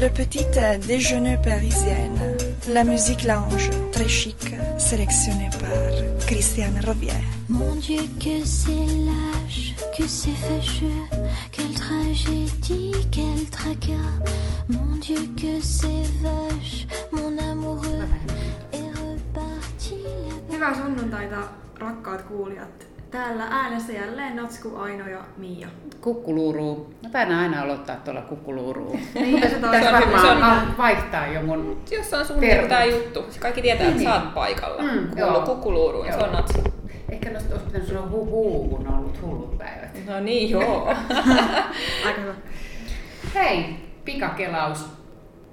Le petit déjeuner parisienne. La musique lounge, très chic, sélectionnée par Christiane Robier. Mon Dieu, que c'est lâche, que c'est fâcheux, quelle tragédie, quel tracas. Mon Dieu, que c'est vache, mon amoureux est reparti là-bas. Hyvää sunnuntaita, rakkaat kuulijat. Täällä äänessä jälleen Natsku, Aino ja Mia. Kukkuluuruu. Mä taidan aina aloittaa tuolla kukkuluuruu. Niin, se Pitäisi varmaan- varmaan vaihtaa jo mun... Jos se on sun Terve. tämä juttu, kaikki tietää, että Niin. sä oot paikalla. Mm, joo. Kuuluu kukkuluuruun, se on natsi. Ehkä noista olisi pitänyt sanoa huu kun on ollut hullut päivät. No niin, joo. Aika hyvä. Hei, pikakelaus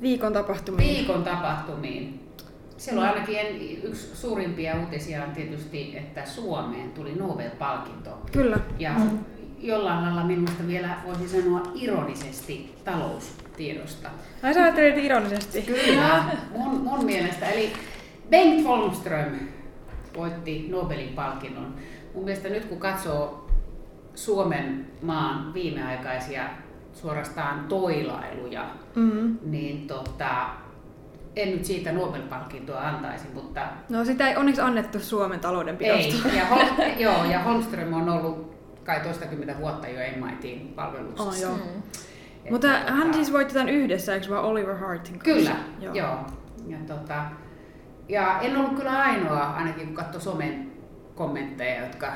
Viikon tapahtumia. viikon tapahtumiin. Silloin ainakin en, yksi suurimpia uutisia on tietysti, että Suomeen tuli Nobel-palkinto. Kyllä. Ja jollain lailla minusta vielä voisi sanoa ironisesti taloustiedosta. Ai sä ajattelit ironisesti. Kyllä, mun, mun mielestä. Eli Bengt Holmström voitti Nobelin palkinnon. Mun mielestä nyt kun katsoo Suomen maan viimeaikaisia suorastaan toilailuja, Mm. niin tota, en nyt siitä Nobel-palkintoa antaisi, mutta No sitä ei onneksi annettu Suomen ei. taloudenpidosta. Ja, Hol- joo, ja Holmström on ollut kai toistakymmentä vuotta jo MITin palveluksessa. Oh, joo. Mm. Et Mutta tota- hän siis voitti tämän yhdessä, eikö vaan Oliver Hartin kanssa? Kyllä, joo. joo. Ja, tota, ja en ollut kyllä ainoa, ainakin kun katsoi somen kommentteja, jotka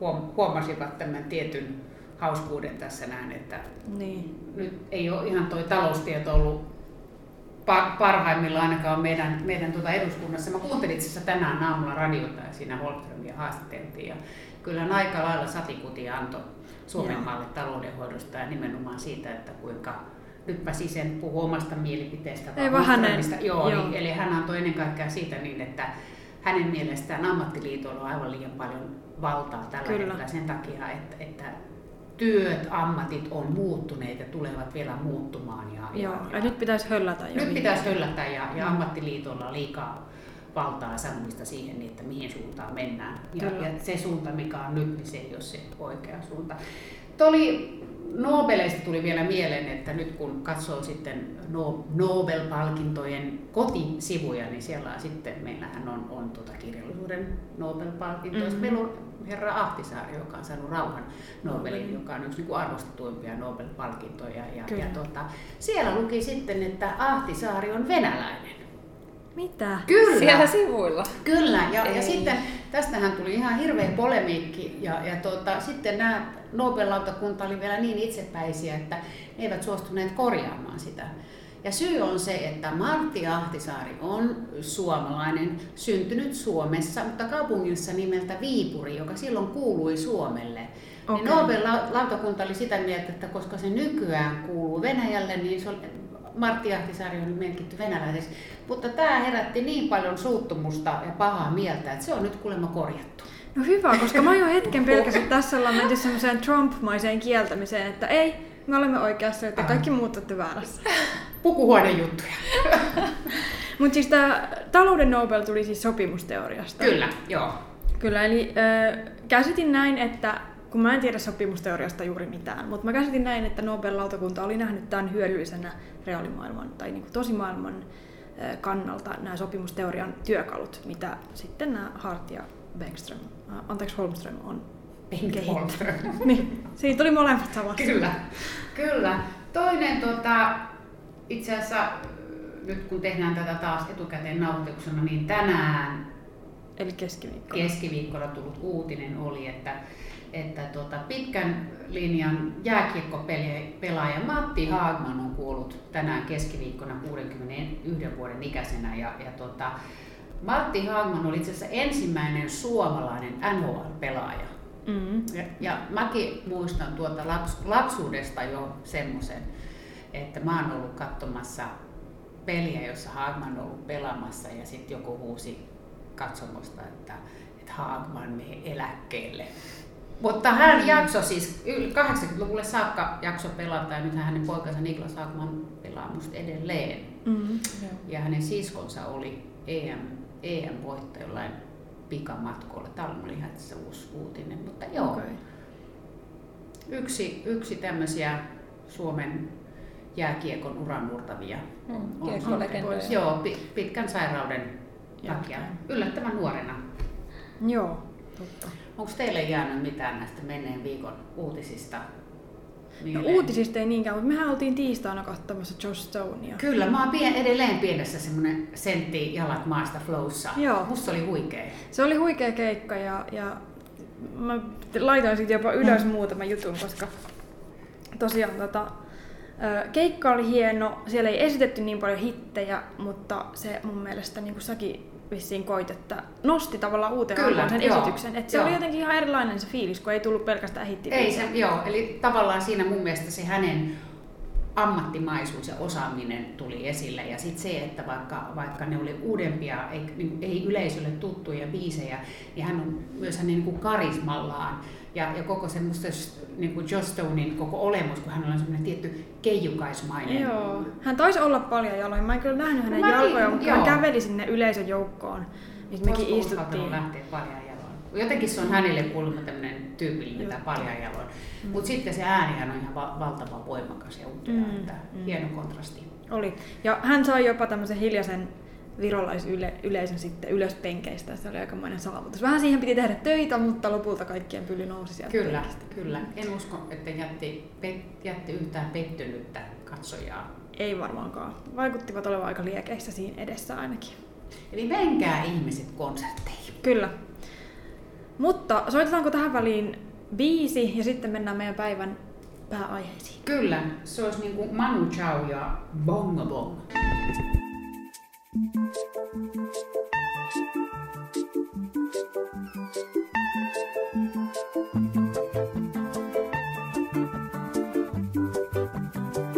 huom- huomasivat tämän tietyn hauskuuden tässä näin, että Niin. nyt ei ole ihan toi taloustieto ollut par- parhaimmillaan ainakaan meidän, meidän tuota eduskunnassa. Mä kuuntelin itse asiassa tänään aamulla radiota ja siinä Holmströmiä haastateltiin. Ja kyllä hän aika lailla satikutia antoi Suomen Joo. maalle taloudenhoidosta ja nimenomaan siitä, että kuinka nyt mä siis en puhu omasta mielipiteestä, Ei vaan hänen. Joo, Joo. Niin, eli hän antoi ennen kaikkea siitä niin, että hänen mielestään ammattiliitoilla on aivan liian paljon valtaa tällä Kyllä. hetkellä sen takia, että, että työt, ammatit on muuttuneet ja tulevat vielä muuttumaan. Ja, Joo. ja, Ja nyt pitäisi höllätä jo. nyt pitäisi höllätä ja, ja Mm. ammattiliitolla on liikaa valtaa sanomista siihen, että mihin suuntaan mennään. Ja, Kyllä. ja se suunta, mikä on nyt, niin se ei ole se oikea suunta. Tuli Nobeleista tuli vielä mieleen, että nyt kun katsoo sitten No- Nobel-palkintojen kotisivuja, niin siellä on sitten meillähän on, on tuota kirjallisuuden Nobel-palkinto. Mhm. Mm-hmm. Meillä on herra Ahtisaari, joka on saanut rauhan Nobelin, Nobelin. joka on yksi niin arvostetuimpia Nobel-palkintoja. Ja, Kyllä. ja tuota, siellä luki sitten, että Ahtisaari on venäläinen. Mitä? Kyllä. Siellä sivuilla. Kyllä, ja, ja sitten tästähän tuli ihan hirveä polemiikki, ja, ja tuota, sitten nämä Nobel-lautakunta oli vielä niin itsepäisiä, että ne eivät suostuneet korjaamaan sitä. Ja syy on se, että Martti Ahtisaari on suomalainen, syntynyt Suomessa, mutta kaupungissa nimeltä Viipuri, joka silloin kuului Suomelle. Niin Okei. Nobel-lautakunta oli sitä mieltä, että koska se nykyään kuuluu Venäjälle, niin se on, Martti Ahtisaari on merkitty venäläiseksi. Mutta tämä herätti niin paljon suuttumusta ja pahaa mieltä, että se on nyt kuulemma korjattu. No hyvä, koska mä jo hetken pelkäsin, että tässä ollaan menty semmoiseen Trump-maiseen kieltämiseen, että ei, me olemme oikeassa, että kaikki muut olette väärässä. Pukuhuonejuttuja. Mutta siis tämä talouden Nobel tuli siis sopimusteoriasta. Kyllä, joo. Kyllä, eli ö, käsitin näin, että kun mä en tiedä sopimusteoriasta juuri mitään, mutta mä käsitin näin, että Nobel-lautakunta oli nähnyt tämän hyödyllisenä reaalimaailman tai niin kuin tosimaailman kannalta nämä sopimusteorian työkalut, mitä sitten nämä Hart ja Bengström, anteeksi Holmström on Bengt kehittänyt. Holmström. niin, siinä tuli molemmat samassa. Kyllä, kyllä. Toinen tota, itse asiassa nyt kun tehdään tätä taas etukäteen nauhoituksena, niin tänään Eli keskiviikko. keskiviikkona tullut uutinen oli, että, että tota, pitkän linjan jääkiekkopelaaja Matti Haagman on kuollut tänään keskiviikkona 61 vuoden ikäisenä. Ja, ja tota, Matti Haagman oli itse asiassa ensimmäinen suomalainen NHL-pelaaja. Mm. Ja, ja mäkin muistan tuota laps, lapsuudesta jo semmoisen, että mä oon ollut katsomassa peliä, jossa Haagman on ollut pelaamassa ja sitten joku huusi katsomosta, että, että Haagman menee eläkkeelle. Mutta hän jakso siis, yli 80-luvulle saakka jakso pelata ja nythän hänen poikansa Niklas Haagman pelaa musta edelleen. Mm. Ja hänen siskonsa oli EM, EM-voittaja jollain pikamatkoilla. Tämä oli ihan asiassa uusi uutinen, mutta joo. Okay. Yksi, yksi tämmöisiä Suomen jääkiekon uranmurtavia. Mm, On- Joo, pi- pitkän sairauden takia. Yllättävän nuorena. Joo, totta. Onko teille jäänyt mitään näistä menneen viikon uutisista? No, mieleen? uutisista ei niinkään, mutta mehän oltiin tiistaina katsomassa Josh Stonea. Kyllä, mä oon pien, edelleen pienessä semmonen sentti jalat maasta flowssa. Joo. Musta se oli huikea. Se oli huikea keikka ja, ja mä laitoin siitä jopa ylös Mm. muutaman jutun, koska tosiaan tota, keikka oli hieno, siellä ei esitetty niin paljon hittejä, mutta se mun mielestä niin kuin säkin vissiin koit, että nosti tavallaan uuteen Kyllä, arvoon sen joo, esityksen. Että se joo. oli jotenkin ihan erilainen se fiilis, kun ei tullut pelkästään hitti. Ei se, joo, eli tavallaan siinä mun mielestä se hänen ammattimaisuus ja osaaminen tuli esille. Ja sitten se, että vaikka, vaikka ne oli uudempia, ei, niin, ei yleisölle tuttuja biisejä, niin hän on myös hänen niin kuin karismallaan ja, ja koko semmoista niin kuin Joss Stonein koko olemus, kun hän on semmoinen tietty keijukaismainen. Joo. Hän taisi olla paljon jaloin. Mä en kyllä nähnyt hänen Mä jalkoja, mutta hän käveli sinne yleisön joukkoon, missä mekin istuttiin. lähteä paljan jaloin. Jotenkin se on hänelle kuulemma tämmöinen tyypillinen tämä paljan jaloin. Mm. Mutta sitten se äänihän on ihan va- valtavan voimakas ja upea, Mm, että mm. hieno kontrasti. Oli. Ja hän sai jopa tämmöisen hiljaisen virolaisyleisön sitten ylös penkeistä. Se oli aikamoinen saavutus. Vähän siihen piti tehdä töitä, mutta lopulta kaikkien pyly nousi sieltä Kyllä, penkistä. kyllä. En usko, että jätti, pet, jätti yhtään pettynyttä katsojaa. Ei varmaankaan. Vaikuttivat olevan aika liekeissä siinä edessä ainakin. Eli menkää ihmiset konsertteihin. Kyllä. Mutta soitetaanko tähän väliin biisi ja sitten mennään meidän päivän pääaiheisiin. Kyllä, se olisi niin kuin Manu Chao ja Bongo Thank you.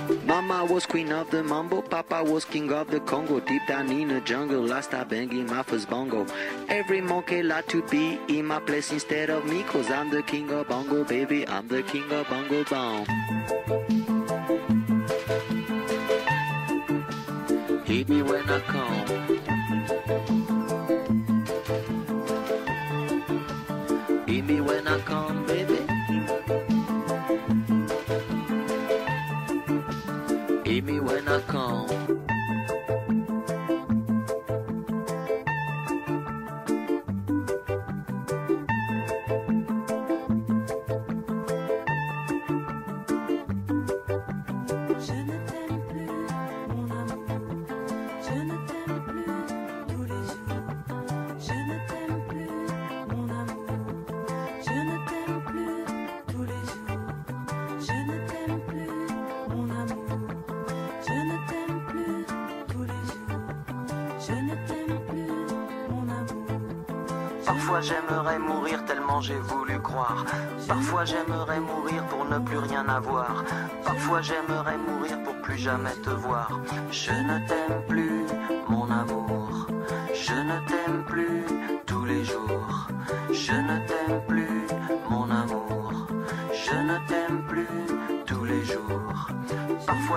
Mama was queen of the mambo, Papa was king of the Congo. Deep down in the jungle, I start banging my first bongo. Every monkey like to be in my place instead of me, cause I'm the king of bongo, baby. I'm the king of bongo bong. Hear me when I come. Hear me when I come. J'ai voulu croire. Parfois j'aimerais mourir pour ne plus rien avoir. Parfois j'aimerais mourir pour plus jamais te voir. Je ne t'aime plus, mon amour. Je ne t'aime plus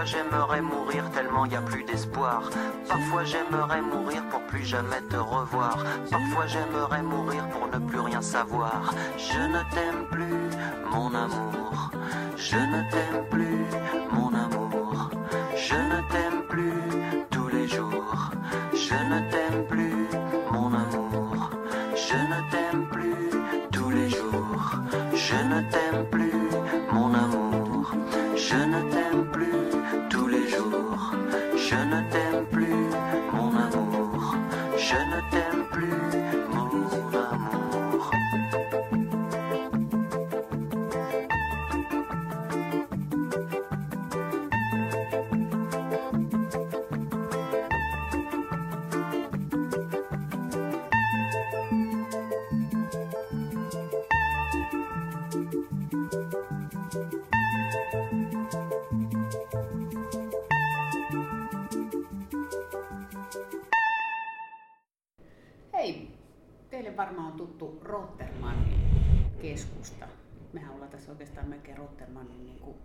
Parfois j'aimerais mourir tellement y a plus d'espoir. Parfois j'aimerais mourir pour plus jamais te revoir. Parfois j'aimerais mourir pour ne plus rien savoir. Je ne t'aime plus, mon amour. Je ne t'aime plus, Rottermannin niin kuin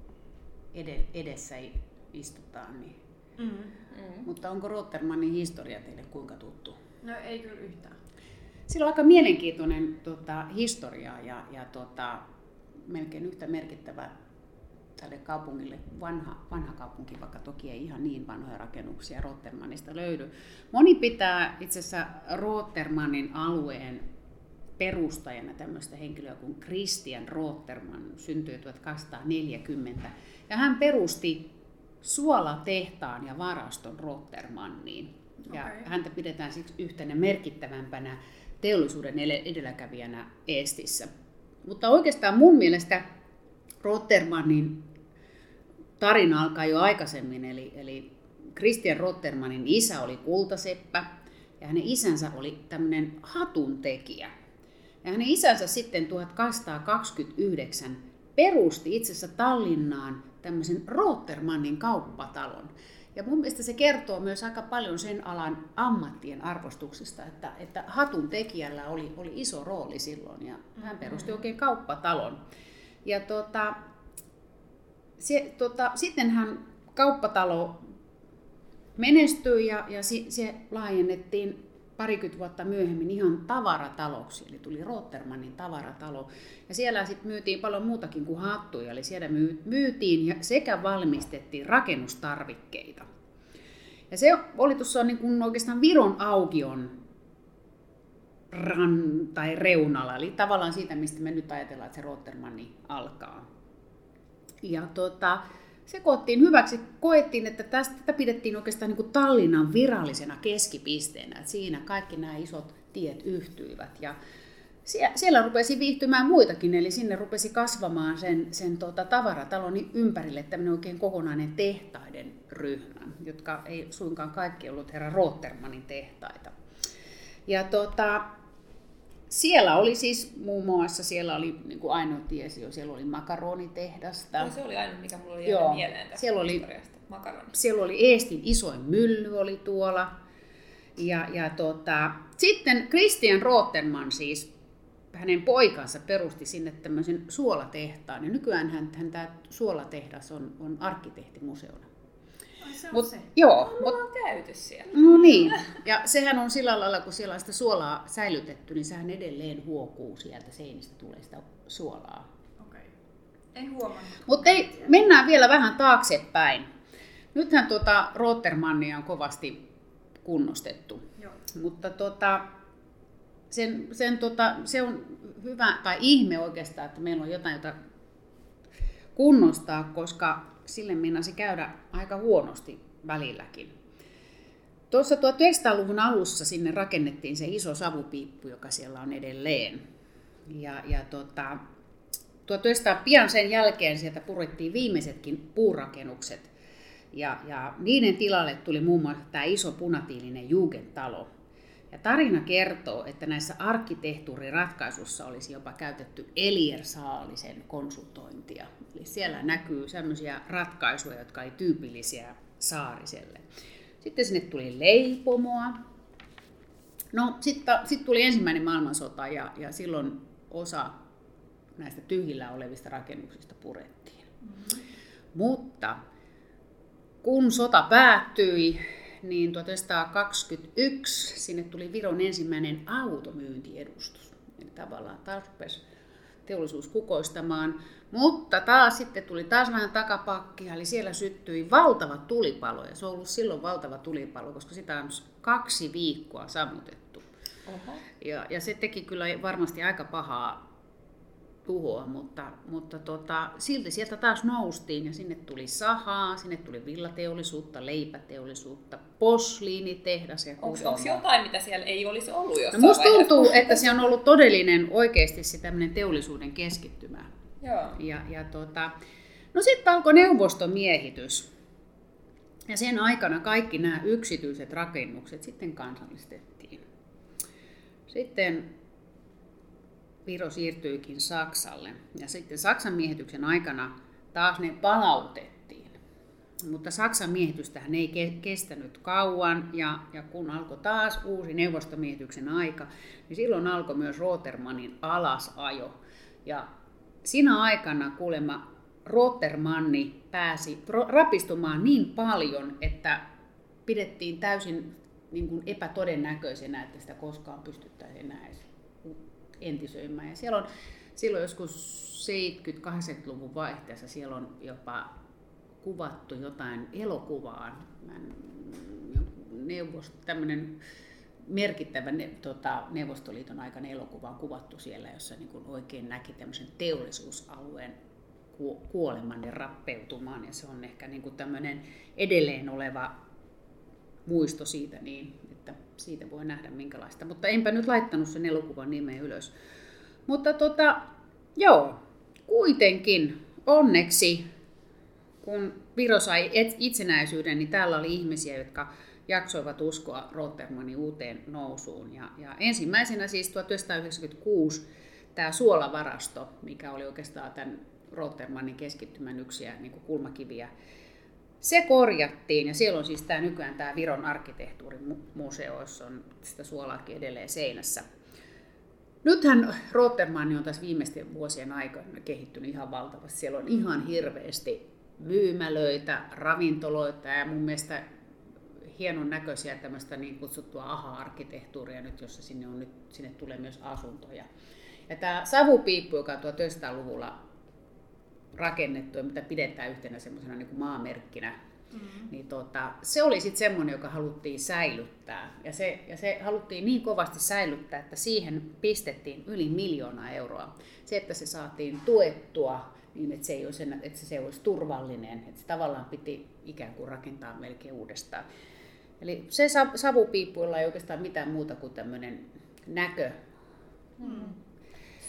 ede- edessä istutaan. Niin. Mm. Mm. Mutta onko Rottermannin historia teille kuinka tuttu? No ei kyllä yhtään. Sillä on aika mielenkiintoinen tota, historia ja, ja tota, melkein yhtä merkittävä tälle kaupungille vanha, vanha kaupunki, vaikka toki ei ihan niin vanhoja rakennuksia Rottermannista löydy. Moni pitää itse asiassa Rottermannin alueen perustajana tämmöistä henkilöä kuin Christian Rotterman, syntyi 1240. Ja hän perusti suolatehtaan ja varaston Rottermanniin. Ja Okei. häntä pidetään siksi yhtenä merkittävämpänä teollisuuden edelläkävijänä Eestissä. Mutta oikeastaan mun mielestä Rottermannin tarina alkaa jo aikaisemmin, eli, eli Christian Rottermanin isä oli kultaseppä ja hänen isänsä oli tämmöinen hatuntekijä. Ja hänen isänsä sitten 1229 perusti itse asiassa Tallinnaan tämmöisen Rottermannin kauppatalon. Ja mun mielestä se kertoo myös aika paljon sen alan ammattien arvostuksesta, että, että hatun tekijällä oli, oli iso rooli silloin ja hän perusti oikein kauppatalon. Ja tota, se, tota, sitten hän kauppatalo menestyi ja, ja si, se laajennettiin parikymmentä vuotta myöhemmin ihan tavarataloksi, eli tuli Rottermannin tavaratalo. Ja siellä sitten myytiin paljon muutakin kuin hattuja, eli siellä myy- myytiin ja sekä valmistettiin rakennustarvikkeita. Ja se oli tuossa niin kuin oikeastaan Viron aukion ran, tai reunalla, eli tavallaan siitä, mistä me nyt ajatellaan, että se Rottermanni alkaa. Ja tota, se koettiin hyväksi, koettiin, että tästä tätä pidettiin oikeastaan niin kuin Tallinnan virallisena keskipisteenä, että siinä kaikki nämä isot tiet yhtyivät. Ja sie- siellä rupesi viihtymään muitakin, eli sinne rupesi kasvamaan sen, sen tota, tavaratalon ympärille tämmöinen oikein kokonainen tehtaiden ryhmä, jotka ei suinkaan kaikki ollut herra Rottermanin tehtaita. Ja tota, siellä oli siis muun muassa, siellä oli niin kuin ainoa tiesi siellä oli makaronitehdasta. No, se oli aina, mikä mulla oli Joo. mieleen tästä Siellä oli- historiasta. Makaron. Siellä oli Eestin isoin mylly oli tuolla. Ja, ja tota, sitten Christian Rotterman siis, hänen poikansa perusti sinne tämmöisen suolatehtaan. Ja nykyään hän, hän tämä suolatehdas on, on arkkitehtimuseona. Ai se on Mut, se. joo, Mulla mut, käyty siellä. no niin. Ja sehän on sillä lailla, kun siellä on sitä suolaa säilytetty, niin sehän edelleen huokuu sieltä seinistä, tulee sitä suolaa. Okei. En huomannut. Mutta ei, mennään vielä vähän taaksepäin. Nythän tuota Rottermannia on kovasti kunnostettu, Joo. mutta tota, sen, sen tota, se on hyvä tai ihme oikeastaan, että meillä on jotain, jota kunnostaa, koska sille meinasi käydä aika huonosti välilläkin. Tuossa 1900-luvun alussa sinne rakennettiin se iso savupiippu, joka siellä on edelleen. Ja, ja tota, 1900 pian sen jälkeen sieltä purettiin viimeisetkin puurakennukset. Ja, ja niiden tilalle tuli muun muassa tämä iso punatiilinen Jugendtalo, Ja tarina kertoo, että näissä arkkitehtuuriratkaisussa olisi jopa käytetty Elier Saalisen konsultointia. Eli siellä näkyy sellaisia ratkaisuja, jotka ei tyypillisiä Saariselle. Sitten sinne tuli leipomoa. No, sitten sit tuli ensimmäinen maailmansota ja, ja silloin osa näistä tyhjillä olevista rakennuksista purettiin. Mm-hmm. Mutta kun sota päättyi, niin 1921 sinne tuli Viron ensimmäinen automyyntiedustus. Eli tavallaan taas rupesi teollisuus kukoistamaan. Mutta taas sitten tuli taas vähän takapakkia, eli siellä syttyi valtava tulipalo. Ja se on ollut silloin valtava tulipalo, koska sitä on kaksi viikkoa sammutettu. Oho. Ja, ja se teki kyllä varmasti aika pahaa tuhoa, mutta, mutta tota, silti sieltä taas noustiin ja sinne tuli sahaa, sinne tuli villateollisuutta, leipäteollisuutta, posliinitehdas ja Onko jotain, mitä siellä ei olisi ollut no jossain no, Musta tuntuu, että se on ollut todellinen oikeasti se tämmöinen teollisuuden keskittymä. Joo. Ja, ja tota, no sitten alkoi neuvostomiehitys. Ja sen aikana kaikki nämä yksityiset rakennukset sitten kansallistettiin. Sitten Viro siirtyikin Saksalle. Ja sitten Saksan miehityksen aikana taas ne palautettiin. Mutta Saksan miehitystähän ei kestänyt kauan, ja, ja kun alkoi taas uusi neuvostomiehityksen aika, niin silloin alkoi myös Rotermanin alasajo. Ja siinä aikana kuulemma Rotermanni pääsi rapistumaan niin paljon, että pidettiin täysin niin kuin epätodennäköisenä, että sitä koskaan pystyttäisiin enää entisöimään. Ja siellä on silloin joskus 70-80-luvun vaihteessa siellä on jopa kuvattu jotain elokuvaa. Tämmöinen merkittävä ne, tota, Neuvostoliiton aikana elokuva on kuvattu siellä, jossa niin kuin oikein näki tämmöisen teollisuusalueen kuoleman ja rappeutumaan. Ja se on ehkä niin kuin tämmöinen edelleen oleva muisto siitä, niin siitä voi nähdä minkälaista. Mutta enpä nyt laittanut sen elokuvan nimeä ylös. Mutta tota, joo, kuitenkin onneksi, kun Viro sai itsenäisyyden, niin täällä oli ihmisiä, jotka jaksoivat uskoa Rotermanin uuteen nousuun. Ja, ja ensimmäisenä siis 1996 tämä suolavarasto, mikä oli oikeastaan tämän Rotermanin keskittymän yksiä niin kulmakiviä, se korjattiin ja siellä on siis tämä nykyään tämä Viron arkkitehtuurimuseo, jossa on sitä suolaakin edelleen seinässä. Nythän Rotterdam on tässä viimeisten vuosien aikana kehittynyt ihan valtavasti. Siellä on ihan hirveästi myymälöitä, ravintoloita ja mun mielestä hienon näköisiä tämmöistä niin kutsuttua aha-arkkitehtuuria nyt, jossa sinne, on nyt, sinne tulee myös asuntoja. Ja tämä savupiippu, joka on 1900-luvulla rakennettu ja mitä pidetään yhtenä semmoisena niin kuin maamerkkinä, Mm-hmm. Niin tota, se oli sitten semmoinen, joka haluttiin säilyttää. Ja se, ja se haluttiin niin kovasti säilyttää, että siihen pistettiin yli miljoonaa euroa. Se, että se saatiin tuettua niin, että se, ei olisi, että se olisi turvallinen. Että se tavallaan piti ikään kuin rakentaa melkein uudestaan. Eli se savupiippuilla ei oikeastaan mitään muuta kuin tämmöinen näkö. Mm.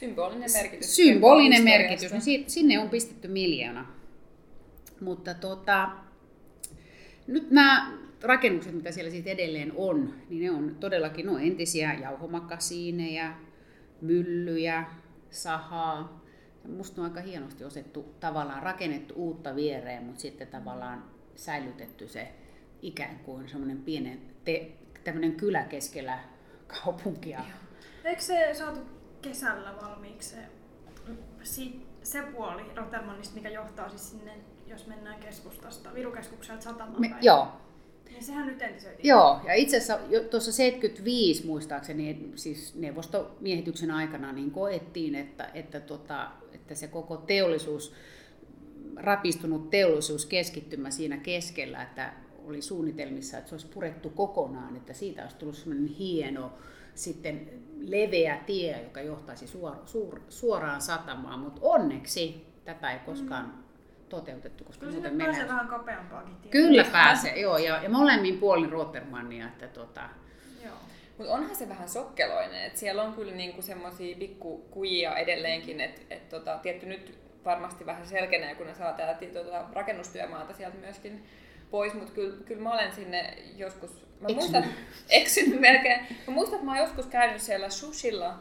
Symbolinen merkitys. Symbolinen merkitys, niin sinne on pistetty miljoona. Mutta tota, nyt nämä rakennukset, mitä siellä sitten edelleen on, niin ne on todellakin no, entisiä jauhomakasiineja, myllyjä, sahaa. Musta on aika hienosti osettu, tavallaan rakennettu uutta viereen, mutta sitten tavallaan säilytetty se ikään kuin semmoinen pienen te, tämmöinen kylä keskellä kaupunkia. Eikö se saatu kesällä valmiiksi se, se puoli Rotterdamista, mikä johtaa siis sinne, jos mennään keskustasta, Virukeskukselta satamaan Me, Joo. Niin sehän nyt entisöitiin. Joo, ja itse asiassa tuossa 75 muistaakseni, siis neuvostomiehityksen aikana, niin koettiin, että, että, tota, että se koko teollisuus, rapistunut teollisuuskeskittymä siinä keskellä, että oli suunnitelmissa, että se olisi purettu kokonaan, että siitä olisi tullut sellainen hieno sitten leveä tie, joka johtaisi suor, suor, suoraan satamaan, mutta onneksi tätä ei koskaan mm. toteutettu. Koska Kyllä sinne pääsee vähän kapeampaakin tietä. Kyllä pääsee, joo, ja, ja molemmin puolin Rotermannia. Että tota... Mutta onhan se vähän sokkeloinen, että siellä on kyllä niinku semmoisia pikkukujia edelleenkin, että et tota, tietty nyt varmasti vähän selkenee, kun ne saa täältä tota, rakennustyömaata sieltä myöskin pois, mutta kyllä, kyllä mä olen sinne joskus, mä Eksynyt. muistan, eksynyt melkein, mä muistan, että mä oon joskus käynyt siellä sushilla,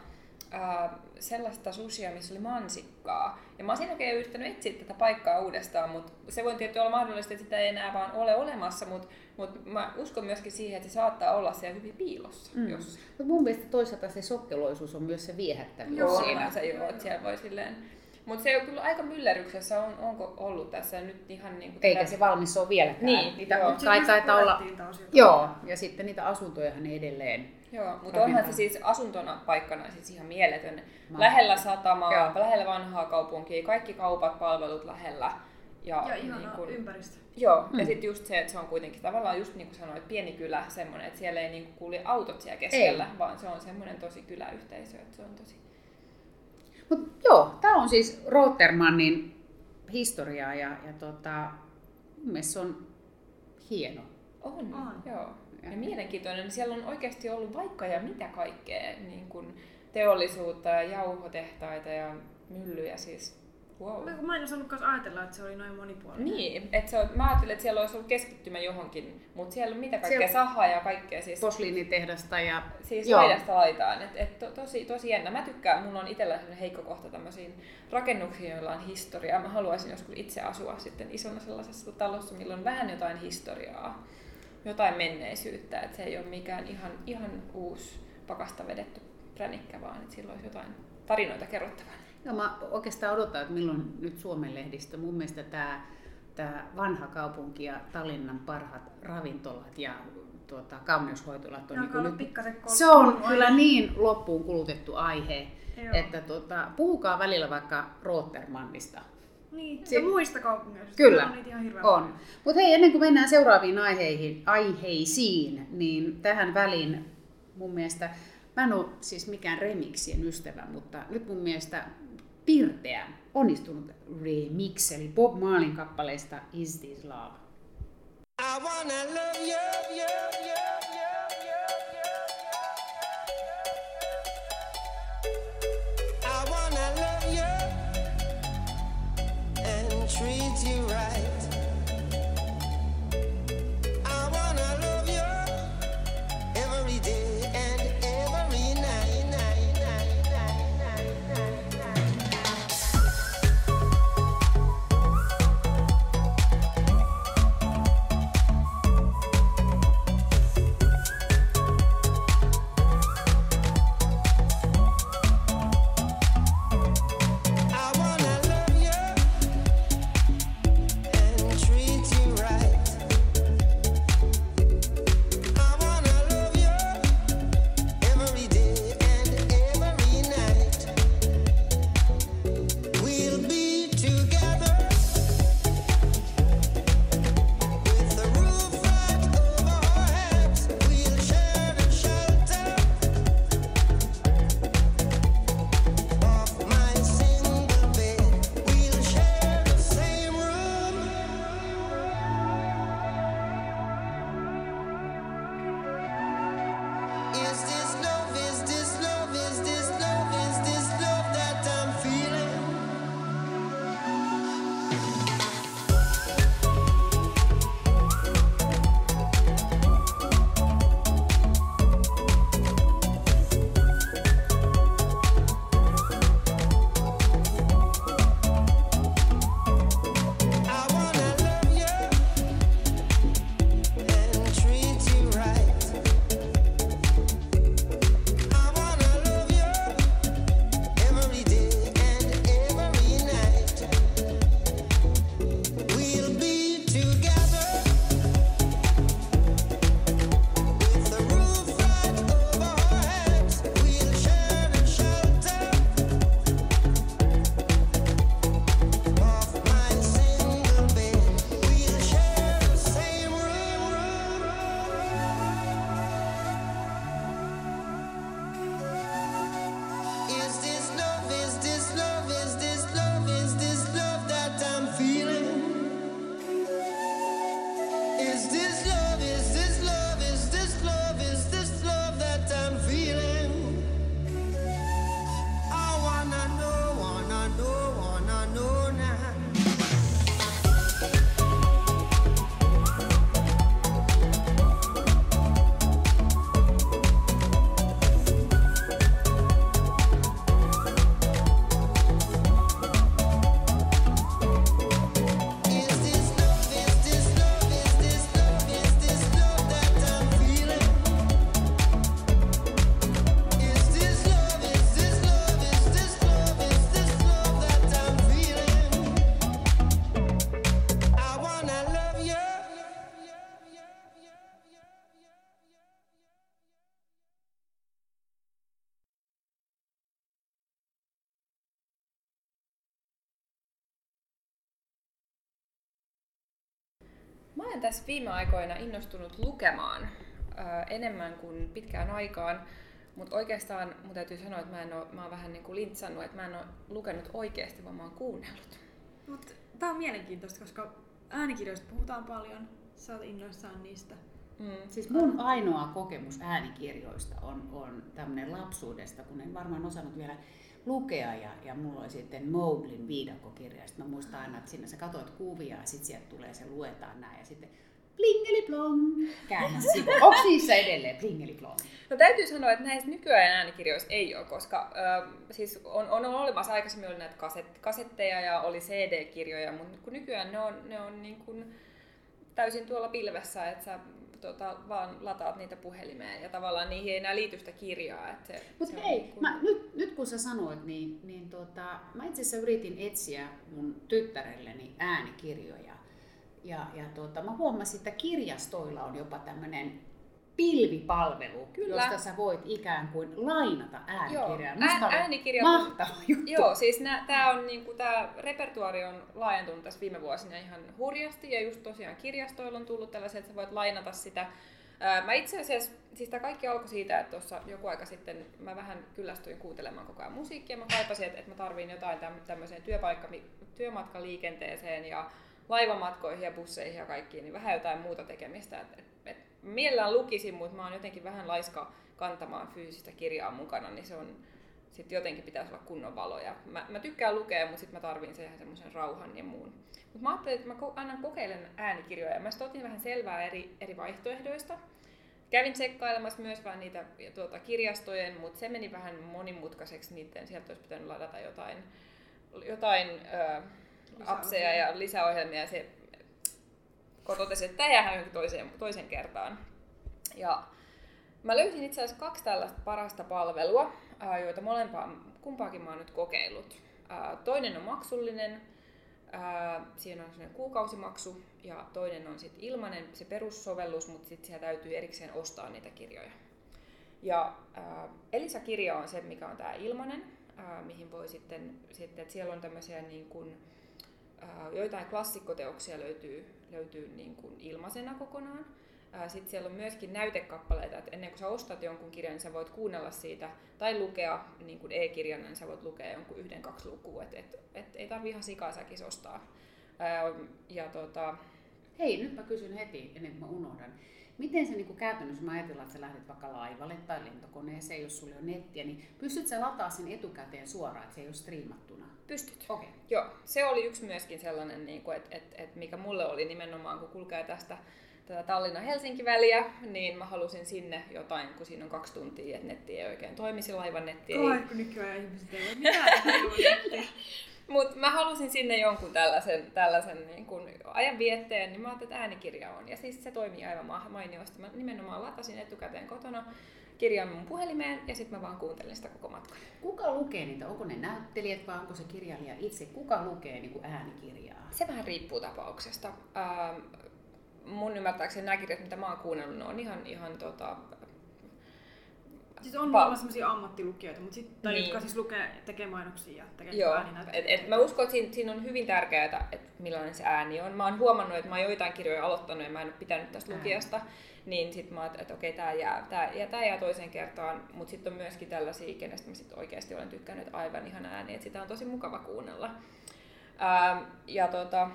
äh, sellaista sushia, missä oli mansikkaa. Ja mä oon siinä oikein yrittänyt etsiä tätä paikkaa uudestaan, mutta se voi tietysti olla mahdollista, että sitä ei enää vaan ole olemassa, mutta mut mä uskon myöskin siihen, että se saattaa olla siellä hyvin piilossa Mm. jossain. Mutta mun mielestä toisaalta se sokkeloisuus on myös se viehättävyys Joo, siinä. siinä se joo, että siellä voi silleen... Mutta se on kyllä aika myllerryksessä, on, onko ollut tässä nyt ihan niin kuin... Eikä se valmis ole vieläkään. Niin, niitä joo. mut kai taitaa olla... Taas. Joo, ja sitten niitä asuntojahan edelleen. Joo, mutta onhan se siis asuntona paikkana siis ihan mieletön. Mä- Lähellä satamaa, Joo. lähellä vanhaa kaupunkia, kaikki kaupat, palvelut lähellä. Ja, Ja ihana niin kun- ympäristö. Joo, Mm. ja sitten just se, että se on kuitenkin tavallaan just niin kuin sanoit, pieni kylä semmoinen, että siellä ei niin kuule autot siellä keskellä, Ei. vaan se on semmoinen tosi kyläyhteisö, että se on tosi... Mut joo, tämä on siis Rotermannin historiaa ja, ja tota, mun se on hieno. On, On. joo. Ja- Ja mielenkiintoinen, niin siellä on oikeasti ollut vaikka ja mitä kaikkea, niin kuin teollisuutta ja jauhotehtaita ja myllyjä, siis wow. Mä, mä en osannut kanssa ajatella, että se oli noin monipuolinen. Niin, että se on, mä ajattelin, että siellä olisi ollut keskittymä johonkin, mutta siellä on mitä kaikkea, Siellä- sahaa ja kaikkea, siis, Posliinitehdasta ja siis joo. laidasta laitaan. Et, et to, tosi, tosi jännä. Mä tykkään, mulla on itsellä sellainen heikko kohta tämmöisiin rakennuksiin, joilla on historiaa. Mä haluaisin joskus itse asua sitten isona sellaisessa talossa, millä on vähän jotain historiaa, jotain menneisyyttä, että se ei ole mikään ihan, ihan uusi pakasta vedetty pränikkä, vaan että sillä olisi jotain tarinoita kerrottavaa. Joo, mä oikeastaan odotan, että milloin nyt Suomen lehdistö, mun mielestä tämä, tämä vanha kaupunki ja Tallinnan parhaat ravintolat ja tuota, kauneushoitolat on Ne niin nyt, kol- se on kyllä niin loppuun kulutettu aihe, Joo. että tuota, puhukaa välillä vaikka Rotermannista. Niin, Si- ja muista kaupungeista. Kyllä, On niitä ihan hirveän on. Mutta hei, ennen kuin mennään seuraaviin aiheihin, aiheisiin, niin tähän väliin mun mielestä, mä en ole siis mikään remiksien ystävä, mutta nyt mun mielestä pirteä, onnistunut remix, eli Bob Marlin kappaleesta Is This Love. I wanna love you, you, you, treat you olen tässä viime aikoina innostunut lukemaan ää, enemmän kuin pitkään aikaan, mutta oikeastaan mun täytyy sanoa, että mä, en oo, mä oon vähän niin kuin lintsannut, että mä en ole lukenut oikeasti, vaan mä oon kuunnellut. Mutta tää on mielenkiintoista, koska äänikirjoista puhutaan paljon. Sä oot innoissaan niistä. Mm. Siis mun ainoa kokemus äänikirjoista on, on tämmöinen lapsuudesta, kun en varmaan osannut vielä lukea ja, ja mulla oli sitten Mowglin viidakkokirja. Sitten mä muistan aina, että siinä sä katsoit kuvia ja sitten sieltä tulee se luetaan näin ja sitten plingeli plong, käännä sivu. Onko niissä edelleen plingeli plong? No täytyy sanoa, että näissä nykyään äänikirjoissa ei ole, koska äh, siis on, on olemassa aikaisemmin oli näitä kaset, kasetteja ja oli CD-kirjoja, mutta kun nykyään ne on, ne on niin kuin täysin tuolla pilvessä, että sä tota, vaan lataat niitä puhelimeen ja tavallaan niihin ei enää liity sitä kirjaa. Mutta hei, niin kuin- mä, nyt, nyt kun sä sanoit, niin, niin tota, mä itse asiassa yritin etsiä mun tyttärelleni äänikirjoja. Ja, ja tota, mä huomasin, että kirjastoilla on jopa tämmöinen pilvipalvelu, Kyllä. josta sä voit ikään kuin lainata äänikirjaa. Joo, Musta ää- oli äänikirjat- Mahtava juttu. Joo, siis nää, tää on niinku, tää repertuaari on laajentunut tässä viime vuosina ihan hurjasti ja just tosiaan kirjastoilla on tullut tällaiset, että sä voit lainata sitä. Mä itse asiassa, siis tää kaikki alkoi siitä, että tuossa joku aika sitten mä vähän kyllästyin kuuntelemaan koko ajan musiikkia. Mä kaipasin, että, että mä tarviin jotain täm- tämmöiseen työpaikka, työmatkaliikenteeseen ja laivamatkoihin ja busseihin ja kaikkiin, niin vähän jotain muuta tekemistä. Et, et mielellään lukisin, mutta mä oon jotenkin vähän laiska kantamaan fyysistä kirjaa mukana, niin se on, sitten jotenkin pitäisi olla kunnon valoja. Mä, mä tykkään lukea, mutta sitten mä tarvin siihen semmoisen rauhan ja muun. Mutta mä ajattelin, että mä aina kokeilen äänikirjoja ja mä sitten otin vähän selvää eri, eri vaihtoehdoista. Kävin tsekkailemassa myös vähän niitä tuota, kirjastojen, mutta se meni vähän monimutkaiseksi niiden. Sieltä olisi pitänyt ladata jotain, jotain ö, appseja ja lisäohjelmia. Ja se, kun totesin, että tämä jää johonkin toiseen, toisen kertaan. Ja Mä löysin itse asiassa kaksi tällaista parasta palvelua, joita molempaa, kumpaakin mä oon nyt kokeillut. Toinen on maksullinen, siinä on sellainen kuukausimaksu, ja toinen on sitten ilmainen se perussovellus, mutta sitten siellä täytyy erikseen ostaa niitä kirjoja. Ja Elisa-kirja on se, mikä on tämä ilmainen, mihin voi sitten, sitten että siellä on tämmöisiä niin kuin, joitain klassikkoteoksia löytyy, löytyy niin kuin ilmaisena kokonaan. Sitten siellä on myöskin näytekappaleita, että ennen kuin sä ostat jonkun kirjan, niin sä voit kuunnella siitä tai lukea niin kuin e-kirjana, niin sä voit lukea jonkun yhden, kaksi lukua, että et, et, ei tarvi ihan sikasäkis ostaa. Ää, ja tota, Hei, nyt mä kysyn heti, ennen kuin mä unohdan. Miten se niin käytännössä, mä ajatellaan, että sä lähdet vaikka laivalle tai lentokoneeseen, jos sulla on nettiä, niin pystyt sä lataa sen etukäteen suoraan, että se ei ole striimattuna? pystyt. Okei. Joo, se oli yksi myöskin sellainen, niin kuin, että, että, että mikä mulle oli nimenomaan, kun kulkee tästä tätä Tallinna-Helsinki-väliä, niin mä halusin sinne jotain, kun siinä on kaksi tuntia, että netti ei oikein toimisi, laivan netti ei. Kai, kun nykyään ihmiset ei voi mitään. Mutta mä halusin sinne jonkun tällaisen, tällaisen niin kun ajan vietteen, niin mä ajattelin, että äänikirja on. Ja siis se toimii aivan ma- mainiosti. Mä nimenomaan latasin etukäteen kotona kirjan mun puhelimeen ja sitten mä vaan kuuntelin sitä koko matkan. Kuka lukee niitä? Onko ne näyttelijät vai onko se kirjailija itse? Kuka lukee niin kuin äänikirjaa? Se vähän riippuu tapauksesta. Ähm, mun ymmärtääkseni nämä kirjat, mitä mä oon kuunnellut, ne on ihan, ihan tota, Siis on Pal- olemassa sellaisia ammattilukijoita, mutta sit, tai Niin. jotka siis lukee, tekee mainoksia ja tekee Joo, et, et mä uskon, että siinä, siinä on hyvin tärkeää, että millainen se ääni on. Mä oon huomannut, että mä oon joitain kirjoja aloittanut ja mä en ole pitänyt tästä lukijasta, niin sit mä että okei, tää jää, tää, ja tää jää toiseen kertaan, mutta sitten on myöskin tällaisia, kenestä mä sit oikeasti olen tykkännyt että aivan ihan ääni, että sitä on tosi mukava kuunnella. Ähm, ja tota,